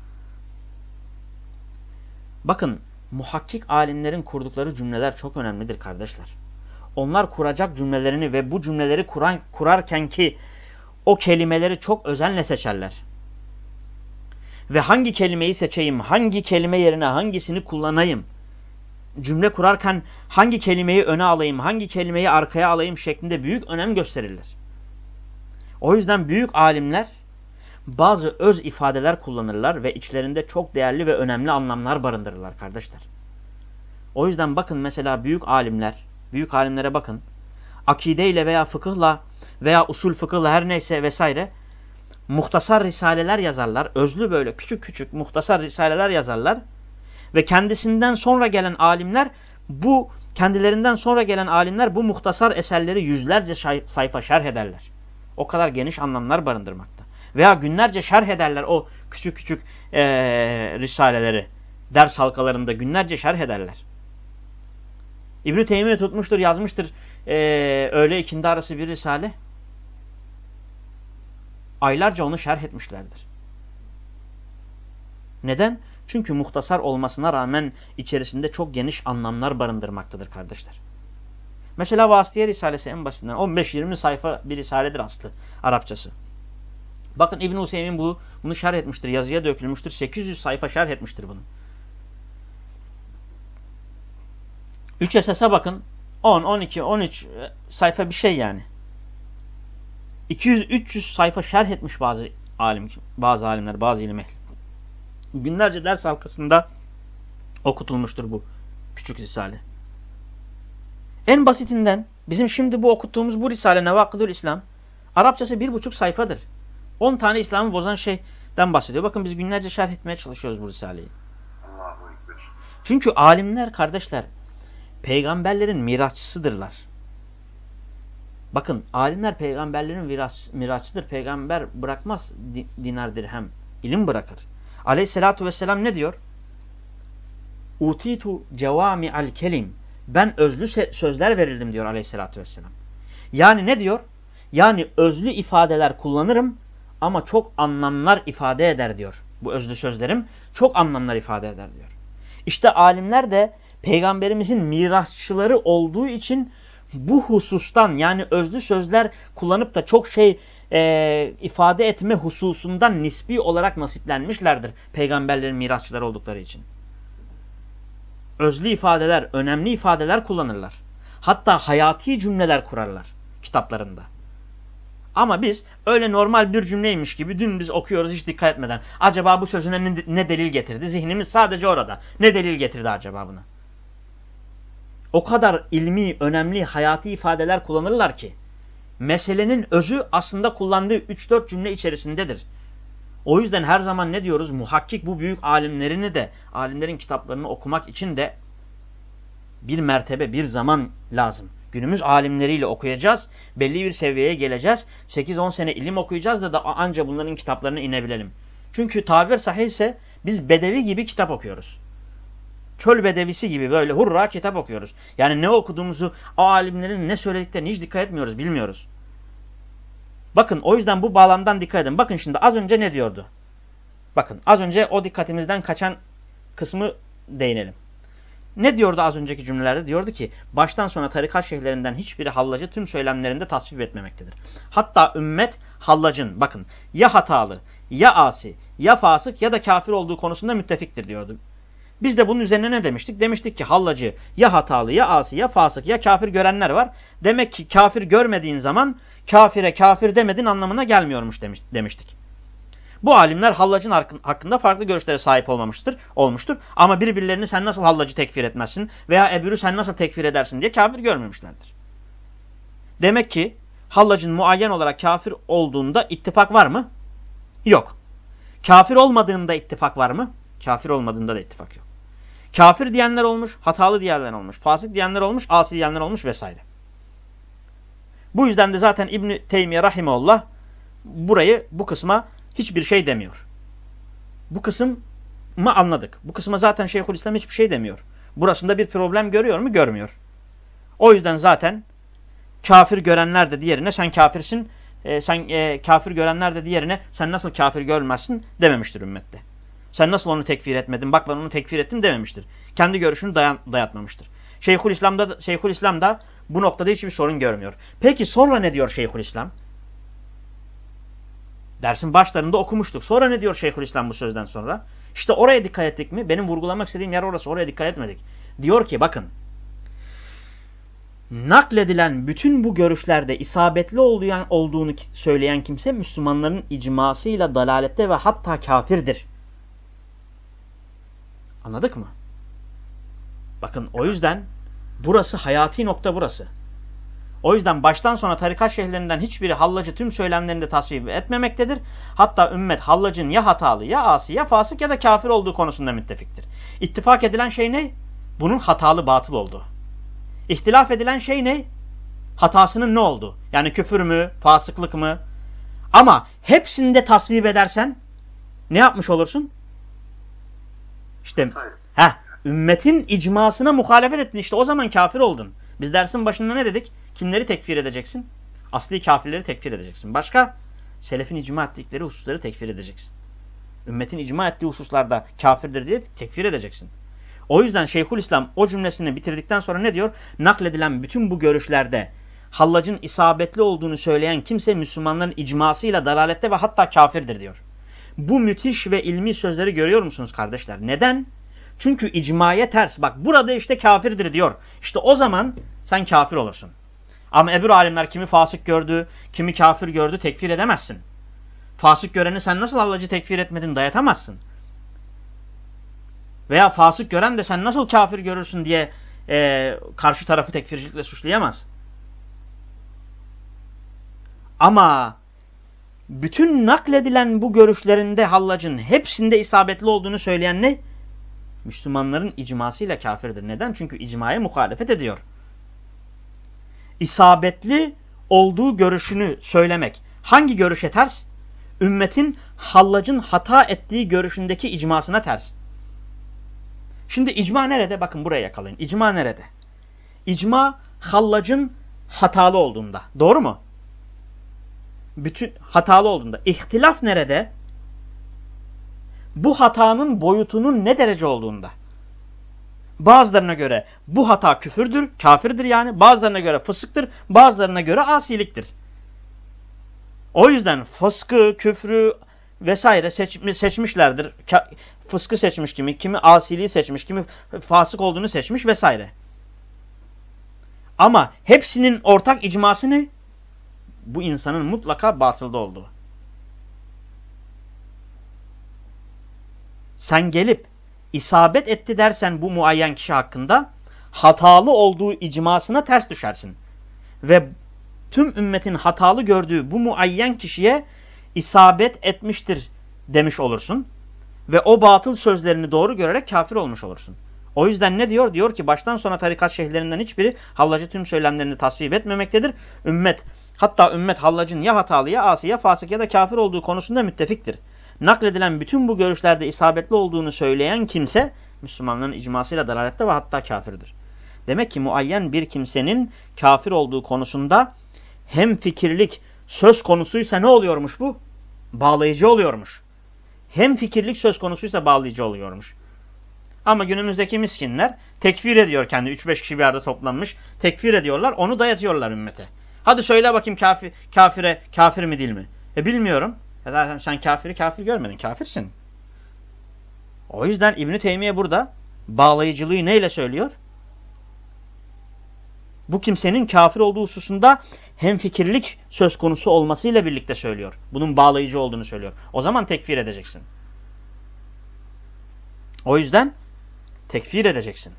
Bakın muhakkik alimlerin kurdukları cümleler çok önemlidir kardeşler. Onlar kuracak cümlelerini ve bu cümleleri kuran, kurarken ki o kelimeleri çok özenle seçerler. Ve hangi kelimeyi seçeyim, hangi kelime yerine hangisini kullanayım, cümle kurarken hangi kelimeyi öne alayım, hangi kelimeyi arkaya alayım şeklinde büyük önem gösterirler. O yüzden büyük alimler bazı öz ifadeler kullanırlar ve içlerinde çok değerli ve önemli anlamlar barındırırlar kardeşler. O yüzden bakın mesela büyük alimler, büyük alimlere bakın. Akideyle veya fıkıhla veya usul fıkıhla her neyse vesaire muhtasar risaleler yazarlar. Özlü böyle küçük küçük muhtasar risaleler yazarlar. Ve kendisinden sonra gelen alimler bu kendilerinden sonra gelen alimler bu muhtasar eserleri yüzlerce sayfa şerh ederler. O kadar geniş anlamlar barındırmakta. Veya günlerce şerh ederler o küçük küçük ee, risaleleri. Ders halkalarında günlerce şerh ederler. İbn-i Teymiye tutmuştur, yazmıştır ee, öğle ikindi arası bir risale. Aylarca onu şerh etmişlerdir. Neden? Çünkü muhtasar olmasına rağmen içerisinde çok geniş anlamlar barındırmaktadır kardeşler. Mesela Vasıtiye Risalesi en basitinden 15-20 sayfa bir risaledir aslı Arapçası. Bakın İbn Hüseyin bu bunu şerh etmiştir. Yazıya dökülmüştür. 800 sayfa şerh etmiştir bunu. 3 esese bakın. 10, 12, 13 sayfa bir şey yani. 200 300 sayfa şerh etmiş bazı alim bazı alimler, bazı ilim ehli. Günlerce ders halkasında okutulmuştur bu küçük risale. En basitinden bizim şimdi bu okuttuğumuz bu risale Nevakıdül İslam Arapçası bir buçuk sayfadır. 10 tane İslam'ı bozan şeyden bahsediyor. Bakın biz günlerce şerh etmeye çalışıyoruz bu risaleyi. Çünkü alimler kardeşler peygamberlerin mirasçısıdırlar. Bakın alimler peygamberlerin miras, mirasçıdır. Peygamber bırakmaz dinar dirhem. ilim bırakır. Aleyhissalatu vesselam ne diyor? Utitu cevami al kelim. Ben özlü sözler verildim diyor aleyhissalatü vesselam. Yani ne diyor? Yani özlü ifadeler kullanırım ama çok anlamlar ifade eder diyor. Bu özlü sözlerim çok anlamlar ifade eder diyor. İşte alimler de peygamberimizin mirasçıları olduğu için bu husustan yani özlü sözler kullanıp da çok şey e, ifade etme hususundan nispi olarak nasiplenmişlerdir peygamberlerin mirasçıları oldukları için özlü ifadeler, önemli ifadeler kullanırlar. Hatta hayati cümleler kurarlar kitaplarında. Ama biz öyle normal bir cümleymiş gibi dün biz okuyoruz hiç dikkat etmeden. Acaba bu sözüne ne, ne delil getirdi? Zihnimiz sadece orada. Ne delil getirdi acaba buna? O kadar ilmi, önemli, hayati ifadeler kullanırlar ki meselenin özü aslında kullandığı 3-4 cümle içerisindedir. O yüzden her zaman ne diyoruz? Muhakkik bu büyük alimlerini de, alimlerin kitaplarını okumak için de bir mertebe, bir zaman lazım. Günümüz alimleriyle okuyacağız. Belli bir seviyeye geleceğiz. 8-10 sene ilim okuyacağız da, da anca bunların kitaplarını inebilelim. Çünkü tabir sahihse biz bedevi gibi kitap okuyoruz. Çöl bedevisi gibi böyle hurra kitap okuyoruz. Yani ne okuduğumuzu, o alimlerin ne söylediklerini hiç dikkat etmiyoruz, bilmiyoruz. Bakın o yüzden bu bağlamdan dikkat edin. Bakın şimdi az önce ne diyordu? Bakın az önce o dikkatimizden kaçan kısmı değinelim. Ne diyordu az önceki cümlelerde? Diyordu ki baştan sona tarikat şeyhlerinden hiçbiri hallacı tüm söylemlerinde tasvip etmemektedir. Hatta ümmet hallacın bakın ya hatalı ya asi ya fasık ya da kafir olduğu konusunda müttefiktir diyordu. Biz de bunun üzerine ne demiştik? Demiştik ki hallacı ya hatalı ya asi ya fasık ya kafir görenler var. Demek ki kafir görmediğin zaman kafire kafir demedin anlamına gelmiyormuş demiş, demiştik. Bu alimler hallacın hakkında farklı görüşlere sahip olmamıştır, olmuştur. Ama birbirlerini sen nasıl hallacı tekfir etmezsin veya ebürü sen nasıl tekfir edersin diye kafir görmemişlerdir. Demek ki hallacın muayyen olarak kafir olduğunda ittifak var mı? Yok. Kafir olmadığında ittifak var mı? Kafir olmadığında da ittifak yok. Kafir diyenler olmuş, hatalı diyenler olmuş, fasık diyenler olmuş, asi diyenler olmuş vesaire. Bu yüzden de zaten İbn Teymiye rahimeullah burayı bu kısma hiçbir şey demiyor. Bu kısım mı anladık. Bu kısma zaten Şeyhülislam hiçbir şey demiyor. Burasında bir problem görüyor mu? Görmüyor. O yüzden zaten kafir görenler de diğerine sen kafirsin, e, sen e, kafir görenler de diğerine sen nasıl kafir görmezsin dememiştir ümmette. Sen nasıl onu tekfir etmedin? Bak ben onu tekfir ettim dememiştir. Kendi görüşünü dayan, dayatmamıştır. Şeyhül İslam'da Şeyhül İslam da bu noktada hiçbir sorun görmüyor. Peki sonra ne diyor Şeyhül İslam? Dersin başlarında okumuştuk. Sonra ne diyor Şeyhülislam bu sözden sonra? İşte oraya dikkat ettik mi? Benim vurgulamak istediğim yer orası. Oraya dikkat etmedik. Diyor ki bakın. Nakledilen bütün bu görüşlerde isabetli olduğunu söyleyen kimse Müslümanların icmasıyla dalalette ve hatta kafirdir. Anladık mı? Bakın o yüzden burası hayati nokta burası. O yüzden baştan sona tarikat şeyhlerinden hiçbiri hallacı tüm söylemlerinde tasvip etmemektedir. Hatta ümmet hallacın ya hatalı ya asi ya fasık ya da kafir olduğu konusunda müttefiktir. İttifak edilen şey ne? Bunun hatalı batıl olduğu. İhtilaf edilen şey ne? Hatasının ne oldu? Yani küfür mü, fasıklık mı? Ama hepsinde tasvip edersen ne yapmış olursun? İşte ha ümmetin icmasına muhalefet ettin işte o zaman kafir oldun. Biz dersin başında ne dedik? Kimleri tekfir edeceksin? Asli kafirleri tekfir edeceksin. Başka? Selefin icma ettikleri hususları tekfir edeceksin. Ümmetin icma ettiği hususlarda kafirdir diye tekfir edeceksin. O yüzden Şeyhülislam o cümlesini bitirdikten sonra ne diyor? Nakledilen bütün bu görüşlerde hallacın isabetli olduğunu söyleyen kimse Müslümanların icmasıyla dalalette ve hatta kafirdir diyor. Bu müthiş ve ilmi sözleri görüyor musunuz kardeşler? Neden? Çünkü icmaya ters. Bak burada işte kafirdir diyor. İşte o zaman sen kafir olursun. Ama ebru alimler kimi fasık gördü, kimi kafir gördü tekfir edemezsin. Fasık göreni sen nasıl Allah'cı tekfir etmedin dayatamazsın. Veya fasık gören de sen nasıl kafir görürsün diye e, karşı tarafı tekfircilikle suçlayamaz. Ama bütün nakledilen bu görüşlerinde hallacın hepsinde isabetli olduğunu söyleyen ne? Müslümanların icmasıyla kafirdir. Neden? Çünkü icmaya muhalefet ediyor isabetli olduğu görüşünü söylemek. Hangi görüşe ters? Ümmetin hallacın hata ettiği görüşündeki icmasına ters. Şimdi icma nerede? Bakın buraya yakalayın. İcma nerede? İcma hallacın hatalı olduğunda. Doğru mu? Bütün hatalı olduğunda. İhtilaf nerede? Bu hatanın boyutunun ne derece olduğunda. Bazılarına göre bu hata küfürdür, kafirdir yani. Bazılarına göre fısıktır, bazılarına göre asiliktir. O yüzden fıskı, küfrü vesaire seç, seçmişlerdir. Fıskı seçmiş kimi, kimi asiliği seçmiş, kimi fasık olduğunu seçmiş vesaire. Ama hepsinin ortak icması ne? Bu insanın mutlaka batılda olduğu. Sen gelip isabet etti dersen bu muayyen kişi hakkında hatalı olduğu icmasına ters düşersin. Ve tüm ümmetin hatalı gördüğü bu muayyen kişiye isabet etmiştir demiş olursun. Ve o batıl sözlerini doğru görerek kafir olmuş olursun. O yüzden ne diyor? Diyor ki baştan sona tarikat şeyhlerinden hiçbiri hallacı tüm söylemlerini tasvip etmemektedir. Ümmet hatta ümmet hallacın ya hatalı ya asi ya fasık ya da kafir olduğu konusunda müttefiktir nakledilen bütün bu görüşlerde isabetli olduğunu söyleyen kimse Müslümanların icmasıyla dalalette ve hatta kafirdir. Demek ki muayyen bir kimsenin kafir olduğu konusunda hem fikirlik söz konusuysa ne oluyormuş bu? Bağlayıcı oluyormuş. Hem fikirlik söz konusuysa bağlayıcı oluyormuş. Ama günümüzdeki miskinler tekfir ediyor kendi. 3-5 kişi bir arada toplanmış. Tekfir ediyorlar. Onu dayatıyorlar ümmete. Hadi söyle bakayım kafir, kafire kafir mi değil mi? E bilmiyorum. E zaten sen kafiri kafir görmedin. Kafirsin. O yüzden İbn-i Teymiye burada bağlayıcılığı neyle söylüyor? Bu kimsenin kafir olduğu hususunda hem fikirlik söz konusu olmasıyla birlikte söylüyor. Bunun bağlayıcı olduğunu söylüyor. O zaman tekfir edeceksin. O yüzden tekfir edeceksin.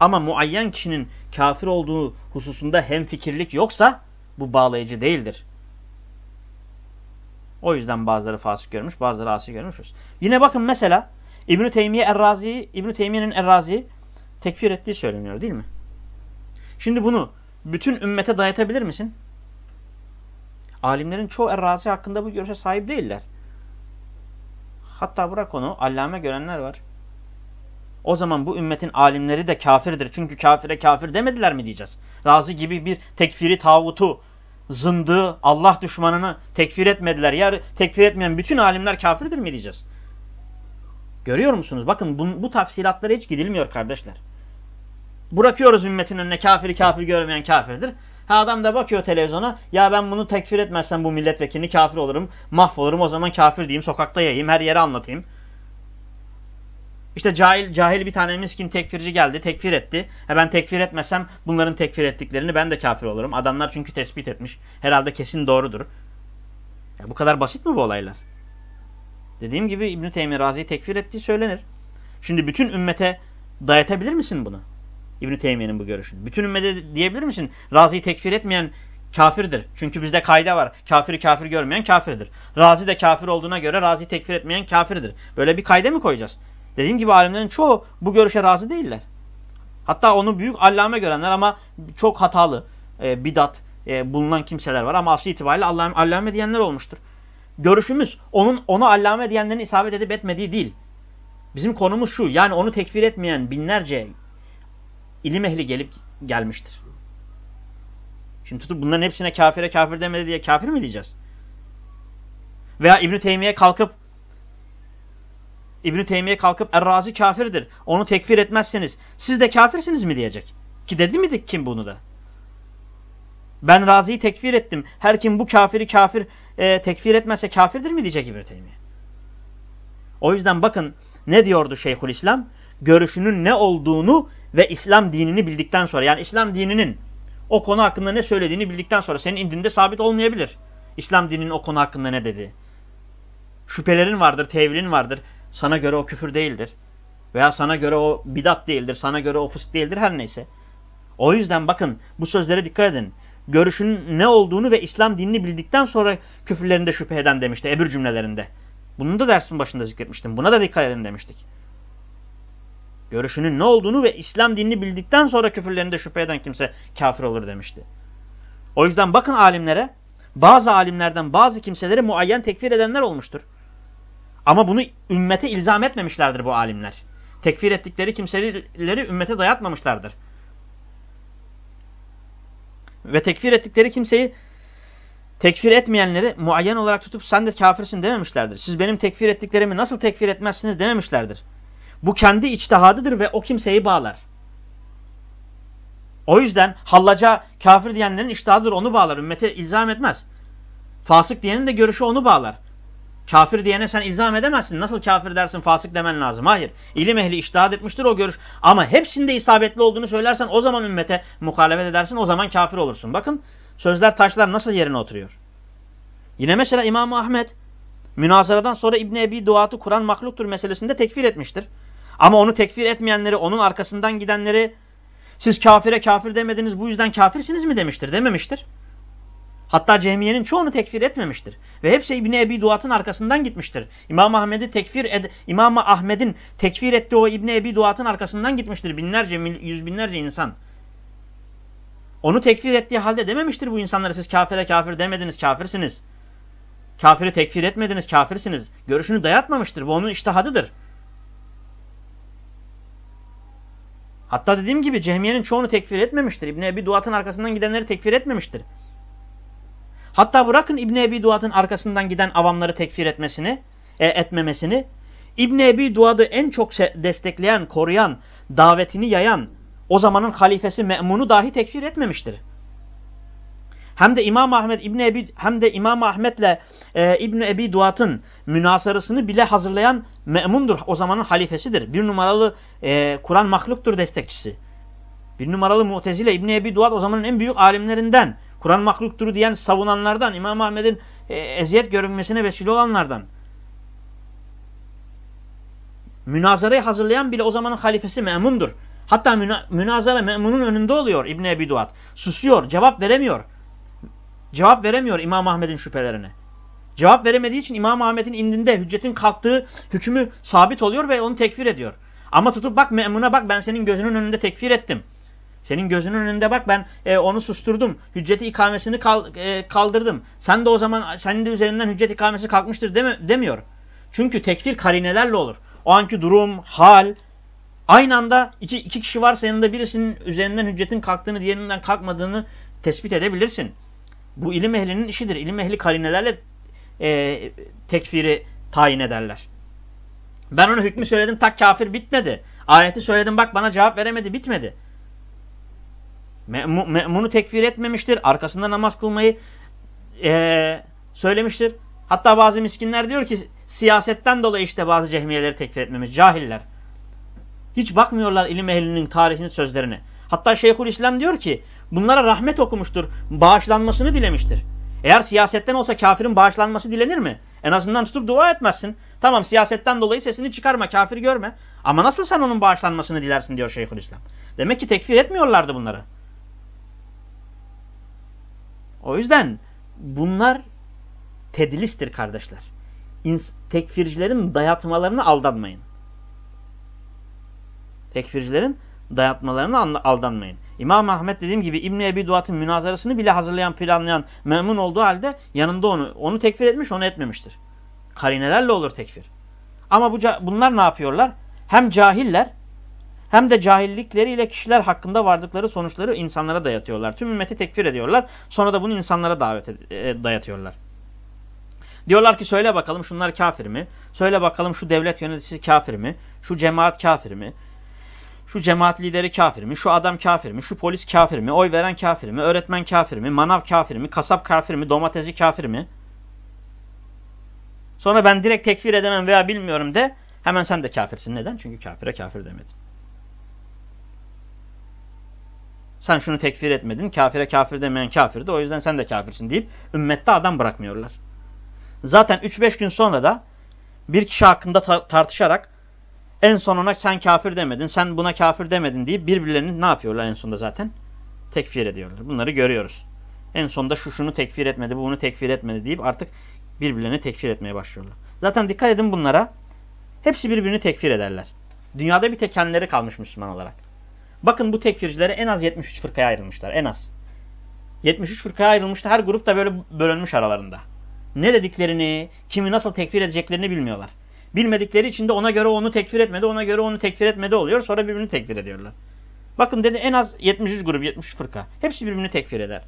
Ama muayyen kişinin kafir olduğu hususunda hem fikirlik yoksa bu bağlayıcı değildir. O yüzden bazıları fasık görmüş, bazıları asi görmüş. Yine bakın mesela İbn-i Teymiye Errazi, İbn-i Teymiye'nin Errazi tekfir ettiği söyleniyor değil mi? Şimdi bunu bütün ümmete dayatabilir misin? Alimlerin çoğu Errazi hakkında bu görüşe sahip değiller. Hatta bırak onu, allame görenler var. O zaman bu ümmetin alimleri de kafirdir. Çünkü kafire kafir demediler mi diyeceğiz? Razi gibi bir tekfiri tağutu zındığı, Allah düşmanını tekfir etmediler. Ya tekfir etmeyen bütün alimler kafirdir mi diyeceğiz? Görüyor musunuz? Bakın bu, bu tafsilatlara hiç gidilmiyor kardeşler. Bırakıyoruz ümmetin önüne kafiri kafir görmeyen kafirdir. Ha adam da bakıyor televizyona ya ben bunu tekfir etmezsem bu milletvekilini kafir olurum, mahvolurum o zaman kafir diyeyim, sokakta yayayım, her yere anlatayım. İşte cahil cahil bir tane miskin tekfirci geldi, tekfir etti. Ha ben tekfir etmesem bunların tekfir ettiklerini ben de kafir olurum. Adamlar çünkü tespit etmiş. Herhalde kesin doğrudur. Ya bu kadar basit mi bu olaylar? Dediğim gibi İbn-i Teymi Razi'yi tekfir ettiği söylenir. Şimdi bütün ümmete dayatabilir misin bunu? İbn-i Teymiye'nin bu görüşünü. Bütün ümmete diyebilir misin? Razi'yi tekfir etmeyen kafirdir. Çünkü bizde kayda var. Kafiri kafir görmeyen kafirdir. Razi de kafir olduğuna göre Razi tekfir etmeyen kafirdir. Böyle bir kayda mı koyacağız? Dediğim gibi alimlerin çoğu bu görüşe razı değiller. Hatta onu büyük allame görenler ama çok hatalı, e, bidat e, bulunan kimseler var. Ama aslı itibariyle allame, allame diyenler olmuştur. Görüşümüz onun onu allame diyenlerin isabet edip etmediği değil. Bizim konumuz şu. Yani onu tekfir etmeyen binlerce ilim ehli gelip gelmiştir. Şimdi tutup bunların hepsine kafire kafir demedi diye kafir mi diyeceğiz? Veya İbn Teymiye kalkıp İbn Teymiye kalkıp Errazi kafirdir. Onu tekfir etmezseniz siz de kafirsiniz mi diyecek? Ki dedi mi kim bunu da? Ben Razi'yi tekfir ettim. Her kim bu kafiri kafir e, tekfir etmezse kafirdir mi diyecek İbn Teymiye? O yüzden bakın ne diyordu Şeyhülislam? Görüşünün ne olduğunu ve İslam dinini bildikten sonra yani İslam dininin o konu hakkında ne söylediğini bildikten sonra senin indinde sabit olmayabilir. İslam dininin o konu hakkında ne dedi. Şüphelerin vardır, tevilin vardır. Sana göre o küfür değildir. Veya sana göre o bidat değildir, sana göre o fısk değildir her neyse. O yüzden bakın bu sözlere dikkat edin. Görüşün ne olduğunu ve İslam dinini bildikten sonra küfürlerinde şüphe eden demişti ebür cümlelerinde. Bunun da dersin başında zikretmiştim. Buna da dikkat edin demiştik. Görüşünün ne olduğunu ve İslam dinini bildikten sonra küfürlerinde şüphe eden kimse kafir olur demişti. O yüzden bakın alimlere, bazı alimlerden bazı kimseleri muayyen tekfir edenler olmuştur. Ama bunu ümmete ilzam etmemişlerdir bu alimler. Tekfir ettikleri kimseleri ümmete dayatmamışlardır. Ve tekfir ettikleri kimseyi tekfir etmeyenleri muayyen olarak tutup sen de kafirsin dememişlerdir. Siz benim tekfir ettiklerimi nasıl tekfir etmezsiniz dememişlerdir. Bu kendi içtihadıdır ve o kimseyi bağlar. O yüzden hallaca kafir diyenlerin içtihadıdır onu bağlar. Ümmete ilzam etmez. Fasık diyenin de görüşü onu bağlar. Kafir diyene sen ilzam edemezsin. Nasıl kafir dersin fasık demen lazım. Hayır. İlim ehli iştihad etmiştir o görüş. Ama hepsinde isabetli olduğunu söylersen o zaman ümmete muhalefet edersin. O zaman kafir olursun. Bakın sözler taşlar nasıl yerine oturuyor. Yine mesela İmam Ahmet münazaradan sonra İbni Ebi Duat'ı Kur'an mahluktur meselesinde tekfir etmiştir. Ama onu tekfir etmeyenleri, onun arkasından gidenleri siz kafire kafir demediniz bu yüzden kafirsiniz mi demiştir dememiştir. Hatta Cehmiye'nin çoğunu tekfir etmemiştir. Ve hepsi İbni Ebi Duat'ın arkasından gitmiştir. İmam Ahmed'i tekfir ed İmam Ahmed'in tekfir ettiği o İbni Ebi Duat'ın arkasından gitmiştir. Binlerce, yüz binlerce insan. Onu tekfir ettiği halde dememiştir bu insanlara siz kafire kafir demediniz, kafirsiniz. Kafiri tekfir etmediniz, kafirsiniz. Görüşünü dayatmamıştır. Bu onun iştihadıdır. Hatta dediğim gibi Cehmiye'nin çoğunu tekfir etmemiştir. İbni Ebi Duat'ın arkasından gidenleri tekfir etmemiştir. Hatta bırakın İbni Ebi Duad'ın arkasından giden avamları tekfir etmesini, e, etmemesini. İbni Ebi Duad'ı en çok destekleyen, koruyan, davetini yayan o zamanın halifesi Me'mun'u dahi tekfir etmemiştir. Hem de İmam Ahmet İbni Ebi hem de İmam Ahmet'le e, İbn Ebi Duat'ın münasarasını bile hazırlayan Me'mundur. O zamanın halifesidir. Bir numaralı e, Kur'an mahluktur destekçisi. Bir numaralı Mu'tezile İbn Ebi Duat o zamanın en büyük alimlerinden. Kur'an mahluktur diyen savunanlardan, İmam Ahmet'in e, eziyet görünmesine vesile olanlardan. Münazarayı hazırlayan bile o zamanın halifesi Memun'dur. Hatta müna münazara Memun'un önünde oluyor İbn Ebi Duat. Susuyor, cevap veremiyor. Cevap veremiyor İmam Ahmet'in şüphelerine. Cevap veremediği için İmam Ahmet'in indinde hüccetin kalktığı hükmü sabit oluyor ve onu tekfir ediyor. Ama tutup bak Memun'a bak ben senin gözünün önünde tekfir ettim. Senin gözünün önünde bak ben e, onu susturdum. Hücceti ikamesini kal, e, kaldırdım. Sen de o zaman senin de üzerinden hüccet ikamesi kalkmıştır deme, demiyor. Çünkü tekfir karinelerle olur. O anki durum, hal aynı anda iki, iki kişi varsa yanında birisinin üzerinden hüccetin kalktığını diğerinden kalkmadığını tespit edebilirsin. Bu ilim ehlinin işidir. İlim ehli karinelerle e, tekfiri tayin ederler. Ben ona hükmü söyledim tak kafir bitmedi. Ayeti söyledim bak bana cevap veremedi bitmedi. Me'mu, me'munu tekfir etmemiştir. Arkasında namaz kılmayı ee, söylemiştir. Hatta bazı miskinler diyor ki siyasetten dolayı işte bazı cehmiyeleri tekfir etmemiş. Cahiller. Hiç bakmıyorlar ilim ehlinin tarihinin sözlerine. Hatta Şeyhül İslam diyor ki bunlara rahmet okumuştur. Bağışlanmasını dilemiştir. Eğer siyasetten olsa kafirin bağışlanması dilenir mi? En azından tutup dua etmezsin. Tamam siyasetten dolayı sesini çıkarma, kafir görme. Ama nasıl sen onun bağışlanmasını dilersin diyor Şeyhülislam. Demek ki tekfir etmiyorlardı bunları. O yüzden bunlar tedlistir kardeşler. Tekfircilerin dayatmalarını aldanmayın. Tekfircilerin dayatmalarına aldanmayın. İmam Ahmet dediğim gibi İbn Ebi Duat'ın münazarasını bile hazırlayan, planlayan memnun olduğu halde yanında onu onu tekfir etmiş, onu etmemiştir. Karinelerle olur tekfir. Ama bu bunlar ne yapıyorlar? Hem cahiller hem de cahillikleriyle kişiler hakkında vardıkları sonuçları insanlara dayatıyorlar. Tüm ümmeti tekfir ediyorlar. Sonra da bunu insanlara davet e, dayatıyorlar. Diyorlar ki söyle bakalım şunlar kafir mi? Söyle bakalım şu devlet yöneticisi kafir mi? Şu cemaat kafir mi? Şu cemaat lideri kafir mi? Şu adam kafir mi? Şu polis kafir mi? Oy veren kafir mi? Öğretmen kafir mi? Manav kafir mi? Kasap kafir mi? Domatesi kafir mi? Sonra ben direkt tekfir edemem veya bilmiyorum de hemen sen de kafirsin. Neden? Çünkü kafire kafir demedin. Sen şunu tekfir etmedin. Kafire kafir demeyen kafirdi. O yüzden sen de kafirsin deyip ümmette adam bırakmıyorlar. Zaten 3-5 gün sonra da bir kişi hakkında ta tartışarak en sonuna sen kafir demedin, sen buna kafir demedin deyip birbirlerini ne yapıyorlar en sonunda zaten? Tekfir ediyorlar. Bunları görüyoruz. En sonunda şu şunu tekfir etmedi, bu bunu tekfir etmedi deyip artık birbirlerini tekfir etmeye başlıyorlar. Zaten dikkat edin bunlara. Hepsi birbirini tekfir ederler. Dünyada bir tek kendileri kalmış Müslüman olarak. Bakın bu tekfircilere en az 73 fırkaya ayrılmışlar. En az. 73 fırkaya ayrılmıştı. Her grup da böyle bölünmüş aralarında. Ne dediklerini, kimi nasıl tekfir edeceklerini bilmiyorlar. Bilmedikleri için de ona göre onu tekfir etmedi, ona göre onu tekfir etmedi oluyor. Sonra birbirini tekfir ediyorlar. Bakın dedi en az 73 grup, 73 fırka. Hepsi birbirini tekfir eder.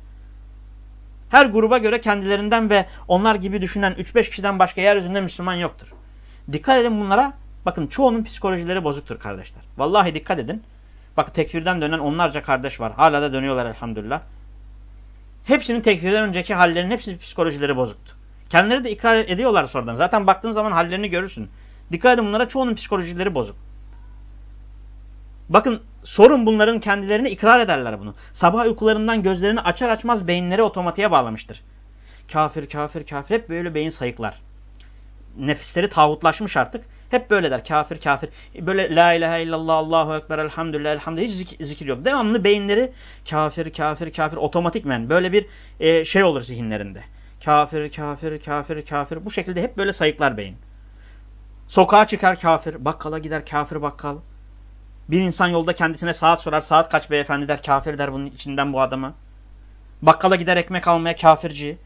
Her gruba göre kendilerinden ve onlar gibi düşünen 3-5 kişiden başka yeryüzünde Müslüman yoktur. Dikkat edin bunlara. Bakın çoğunun psikolojileri bozuktur kardeşler. Vallahi dikkat edin. Bak tekfirden dönen onlarca kardeş var. Hala da dönüyorlar elhamdülillah. Hepsinin tekfirden önceki hallerinin hepsi psikolojileri bozuktu. Kendileri de ikrar ediyorlar sonradan. Zaten baktığın zaman hallerini görürsün. Dikkat edin bunlara çoğunun psikolojileri bozuk. Bakın sorun bunların kendilerini ikrar ederler bunu. Sabah uykularından gözlerini açar açmaz beyinleri otomatiğe bağlamıştır. Kafir, kafir, kafir hep böyle beyin sayıklar. Nefisleri tağutlaşmış artık. Hep böyle der kafir, kafir. Böyle la ilahe illallah, Allahu ekber, elhamdülillah, elhamdülillah hiç zikir yok. Devamlı beyinleri kafir, kafir, kafir otomatikmen böyle bir e, şey olur zihinlerinde. Kafir, kafir, kafir, kafir. Bu şekilde hep böyle sayıklar beyin. Sokağa çıkar kafir. Bakkala gider kafir bakkal. Bir insan yolda kendisine saat sorar. Saat kaç beyefendi der. Kafir der bunun içinden bu adama. Bakkala gider ekmek almaya kafirci.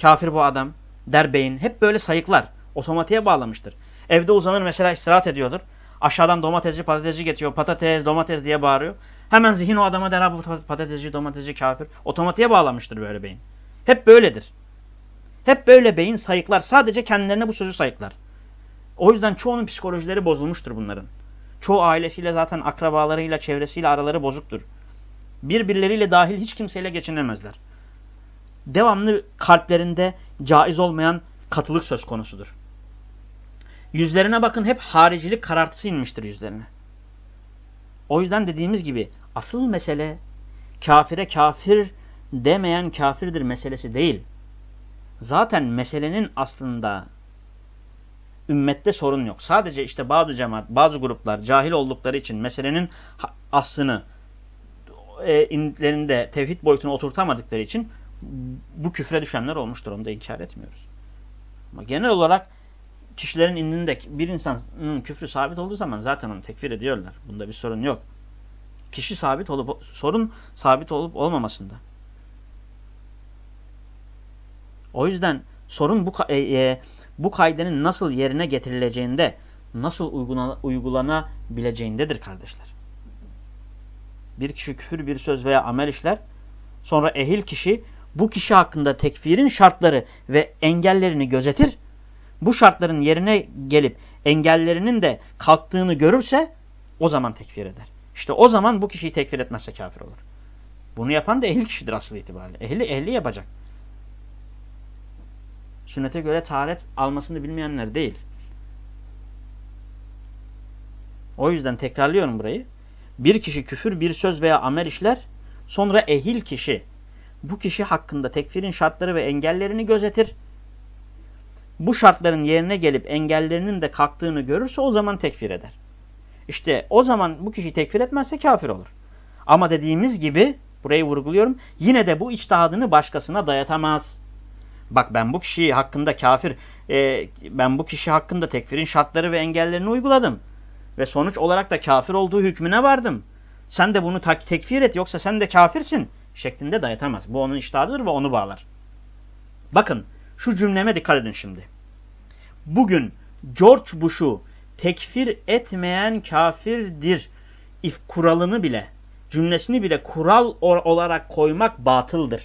Kafir bu adam. Der beyin. Hep böyle sayıklar. Otomatiğe bağlamıştır. Evde uzanır mesela istirahat ediyordur. Aşağıdan domatesci patatesci getiriyor. Patates domates diye bağırıyor. Hemen zihin o adama der bu patatesci domatesci kafir. Otomatiğe bağlamıştır böyle beyin. Hep böyledir. Hep böyle beyin sayıklar. Sadece kendilerine bu sözü sayıklar. O yüzden çoğunun psikolojileri bozulmuştur bunların. Çoğu ailesiyle zaten akrabalarıyla, çevresiyle araları bozuktur. Birbirleriyle dahil hiç kimseyle geçinemezler. Devamlı kalplerinde caiz olmayan katılık söz konusudur. Yüzlerine bakın hep haricilik karartısı inmiştir yüzlerine. O yüzden dediğimiz gibi asıl mesele kafire kafir demeyen kafirdir meselesi değil. Zaten meselenin aslında ümmette sorun yok. Sadece işte bazı cemaat, bazı gruplar cahil oldukları için meselenin aslını e, inlerinde tevhid boyutunu oturtamadıkları için bu küfre düşenler olmuştur. Onu da inkar etmiyoruz. Ama genel olarak kişilerin indinde bir insanın küfrü sabit olduğu zaman zaten onu tekfir ediyorlar. Bunda bir sorun yok. Kişi sabit olup sorun sabit olup olmamasında. O yüzden sorun bu e, e, bu kaidenin nasıl yerine getirileceğinde, nasıl uygulana, uygulanabileceğindedir kardeşler. Bir kişi küfür bir söz veya amel işler, sonra ehil kişi bu kişi hakkında tekfirin şartları ve engellerini gözetir. Bu şartların yerine gelip engellerinin de kalktığını görürse o zaman tekfir eder. İşte o zaman bu kişiyi tekfir etmezse kafir olur. Bunu yapan da ehli kişidir asıl itibariyle. Ehli ehli yapacak. Sünnete göre taharet almasını bilmeyenler değil. O yüzden tekrarlıyorum burayı. Bir kişi küfür, bir söz veya amel işler. Sonra ehil kişi bu kişi hakkında tekfirin şartları ve engellerini gözetir. Bu şartların yerine gelip engellerinin de kalktığını görürse o zaman tekfir eder. İşte o zaman bu kişi tekfir etmezse kafir olur. Ama dediğimiz gibi burayı vurguluyorum. Yine de bu içtihadını başkasına dayatamaz. Bak ben bu kişi hakkında kafir, e, ben bu kişi hakkında tekfirin şartları ve engellerini uyguladım. Ve sonuç olarak da kafir olduğu hükmüne vardım. Sen de bunu tekfir et yoksa sen de kafirsin şeklinde dayatamaz. Bu onun iştahadıdır ve onu bağlar. Bakın şu cümleme dikkat edin şimdi. Bugün George Bush'u tekfir etmeyen kafirdir if kuralını bile, cümlesini bile kural olarak koymak batıldır.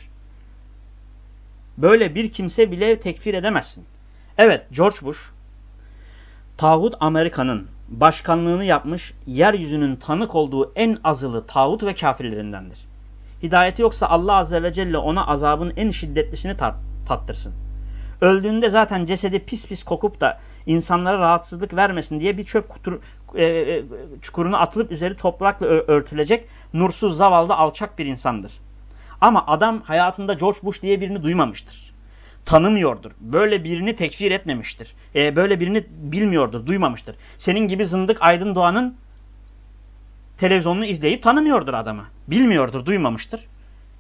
Böyle bir kimse bile tekfir edemezsin. Evet George Bush, Tağut Amerika'nın başkanlığını yapmış, yeryüzünün tanık olduğu en azılı tağut ve kafirlerindendir. Hidayeti yoksa Allah Azze ve Celle ona azabın en şiddetlisini tat tattırsın. Öldüğünde zaten cesedi pis pis kokup da insanlara rahatsızlık vermesin diye bir çöp kutur, e, e, çukuruna atılıp üzeri toprakla örtülecek nursuz, zavallı, alçak bir insandır. Ama adam hayatında George Bush diye birini duymamıştır. Tanımıyordur. Böyle birini tekfir etmemiştir. E, böyle birini bilmiyordur, duymamıştır. Senin gibi zındık Aydın Doğan'ın televizyonunu izleyip tanımıyordur adamı. Bilmiyordur, duymamıştır.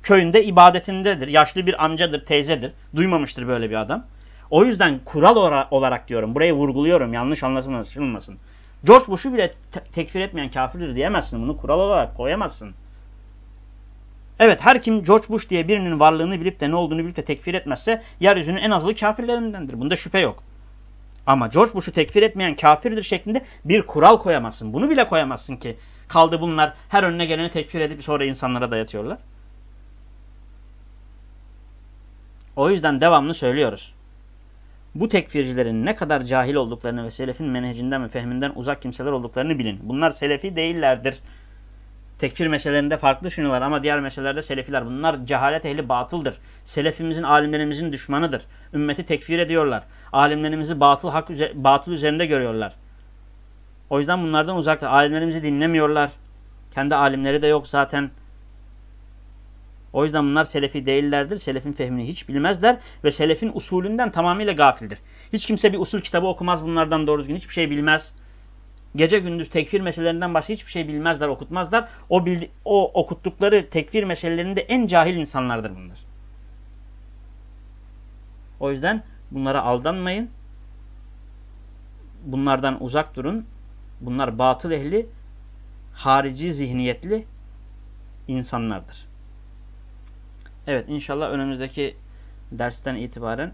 Köyünde ibadetindedir. Yaşlı bir amcadır, teyzedir. Duymamıştır böyle bir adam. O yüzden kural olarak diyorum. Burayı vurguluyorum. Yanlış anlaşılmasın. George Bush'u bile te tekfir etmeyen kafirdir diyemezsin. Bunu kural olarak koyamazsın. Evet her kim George Bush diye birinin varlığını bilip de ne olduğunu bilip de tekfir etmezse yeryüzünün en azılı kafirlerindendir. Bunda şüphe yok. Ama George Bush'u tekfir etmeyen kafirdir şeklinde bir kural koyamazsın. Bunu bile koyamazsın ki Kaldı bunlar her önüne geleni tekfir edip sonra insanlara dayatıyorlar. O yüzden devamlı söylüyoruz. Bu tekfircilerin ne kadar cahil olduklarını ve selefin menhecinden ve fehminden uzak kimseler olduklarını bilin. Bunlar selefi değillerdir. Tekfir meselelerinde farklı düşünüyorlar ama diğer meselelerde selefiler. Bunlar cehalet ehli batıldır. Selefimizin, alimlerimizin düşmanıdır. Ümmeti tekfir ediyorlar. Alimlerimizi batıl, hak, batıl üzerinde görüyorlar. O yüzden bunlardan uzakta. Alimlerimizi dinlemiyorlar. Kendi alimleri de yok zaten. O yüzden bunlar selefi değillerdir. Selefin fehmini hiç bilmezler ve selefin usulünden tamamıyla gafildir. Hiç kimse bir usul kitabı okumaz bunlardan doğru düzgün. Hiçbir şey bilmez. Gece gündüz tekfir meselelerinden başka hiçbir şey bilmezler, okutmazlar. O, bildi, o okuttukları tekfir meselelerinde en cahil insanlardır bunlar. O yüzden bunlara aldanmayın. Bunlardan uzak durun. Bunlar batıl ehli, harici zihniyetli insanlardır. Evet inşallah önümüzdeki dersten itibaren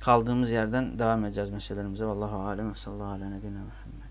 kaldığımız yerden devam edeceğiz meselelerimize. Vallahu alem ve sallallahu aleyhi ve sellem.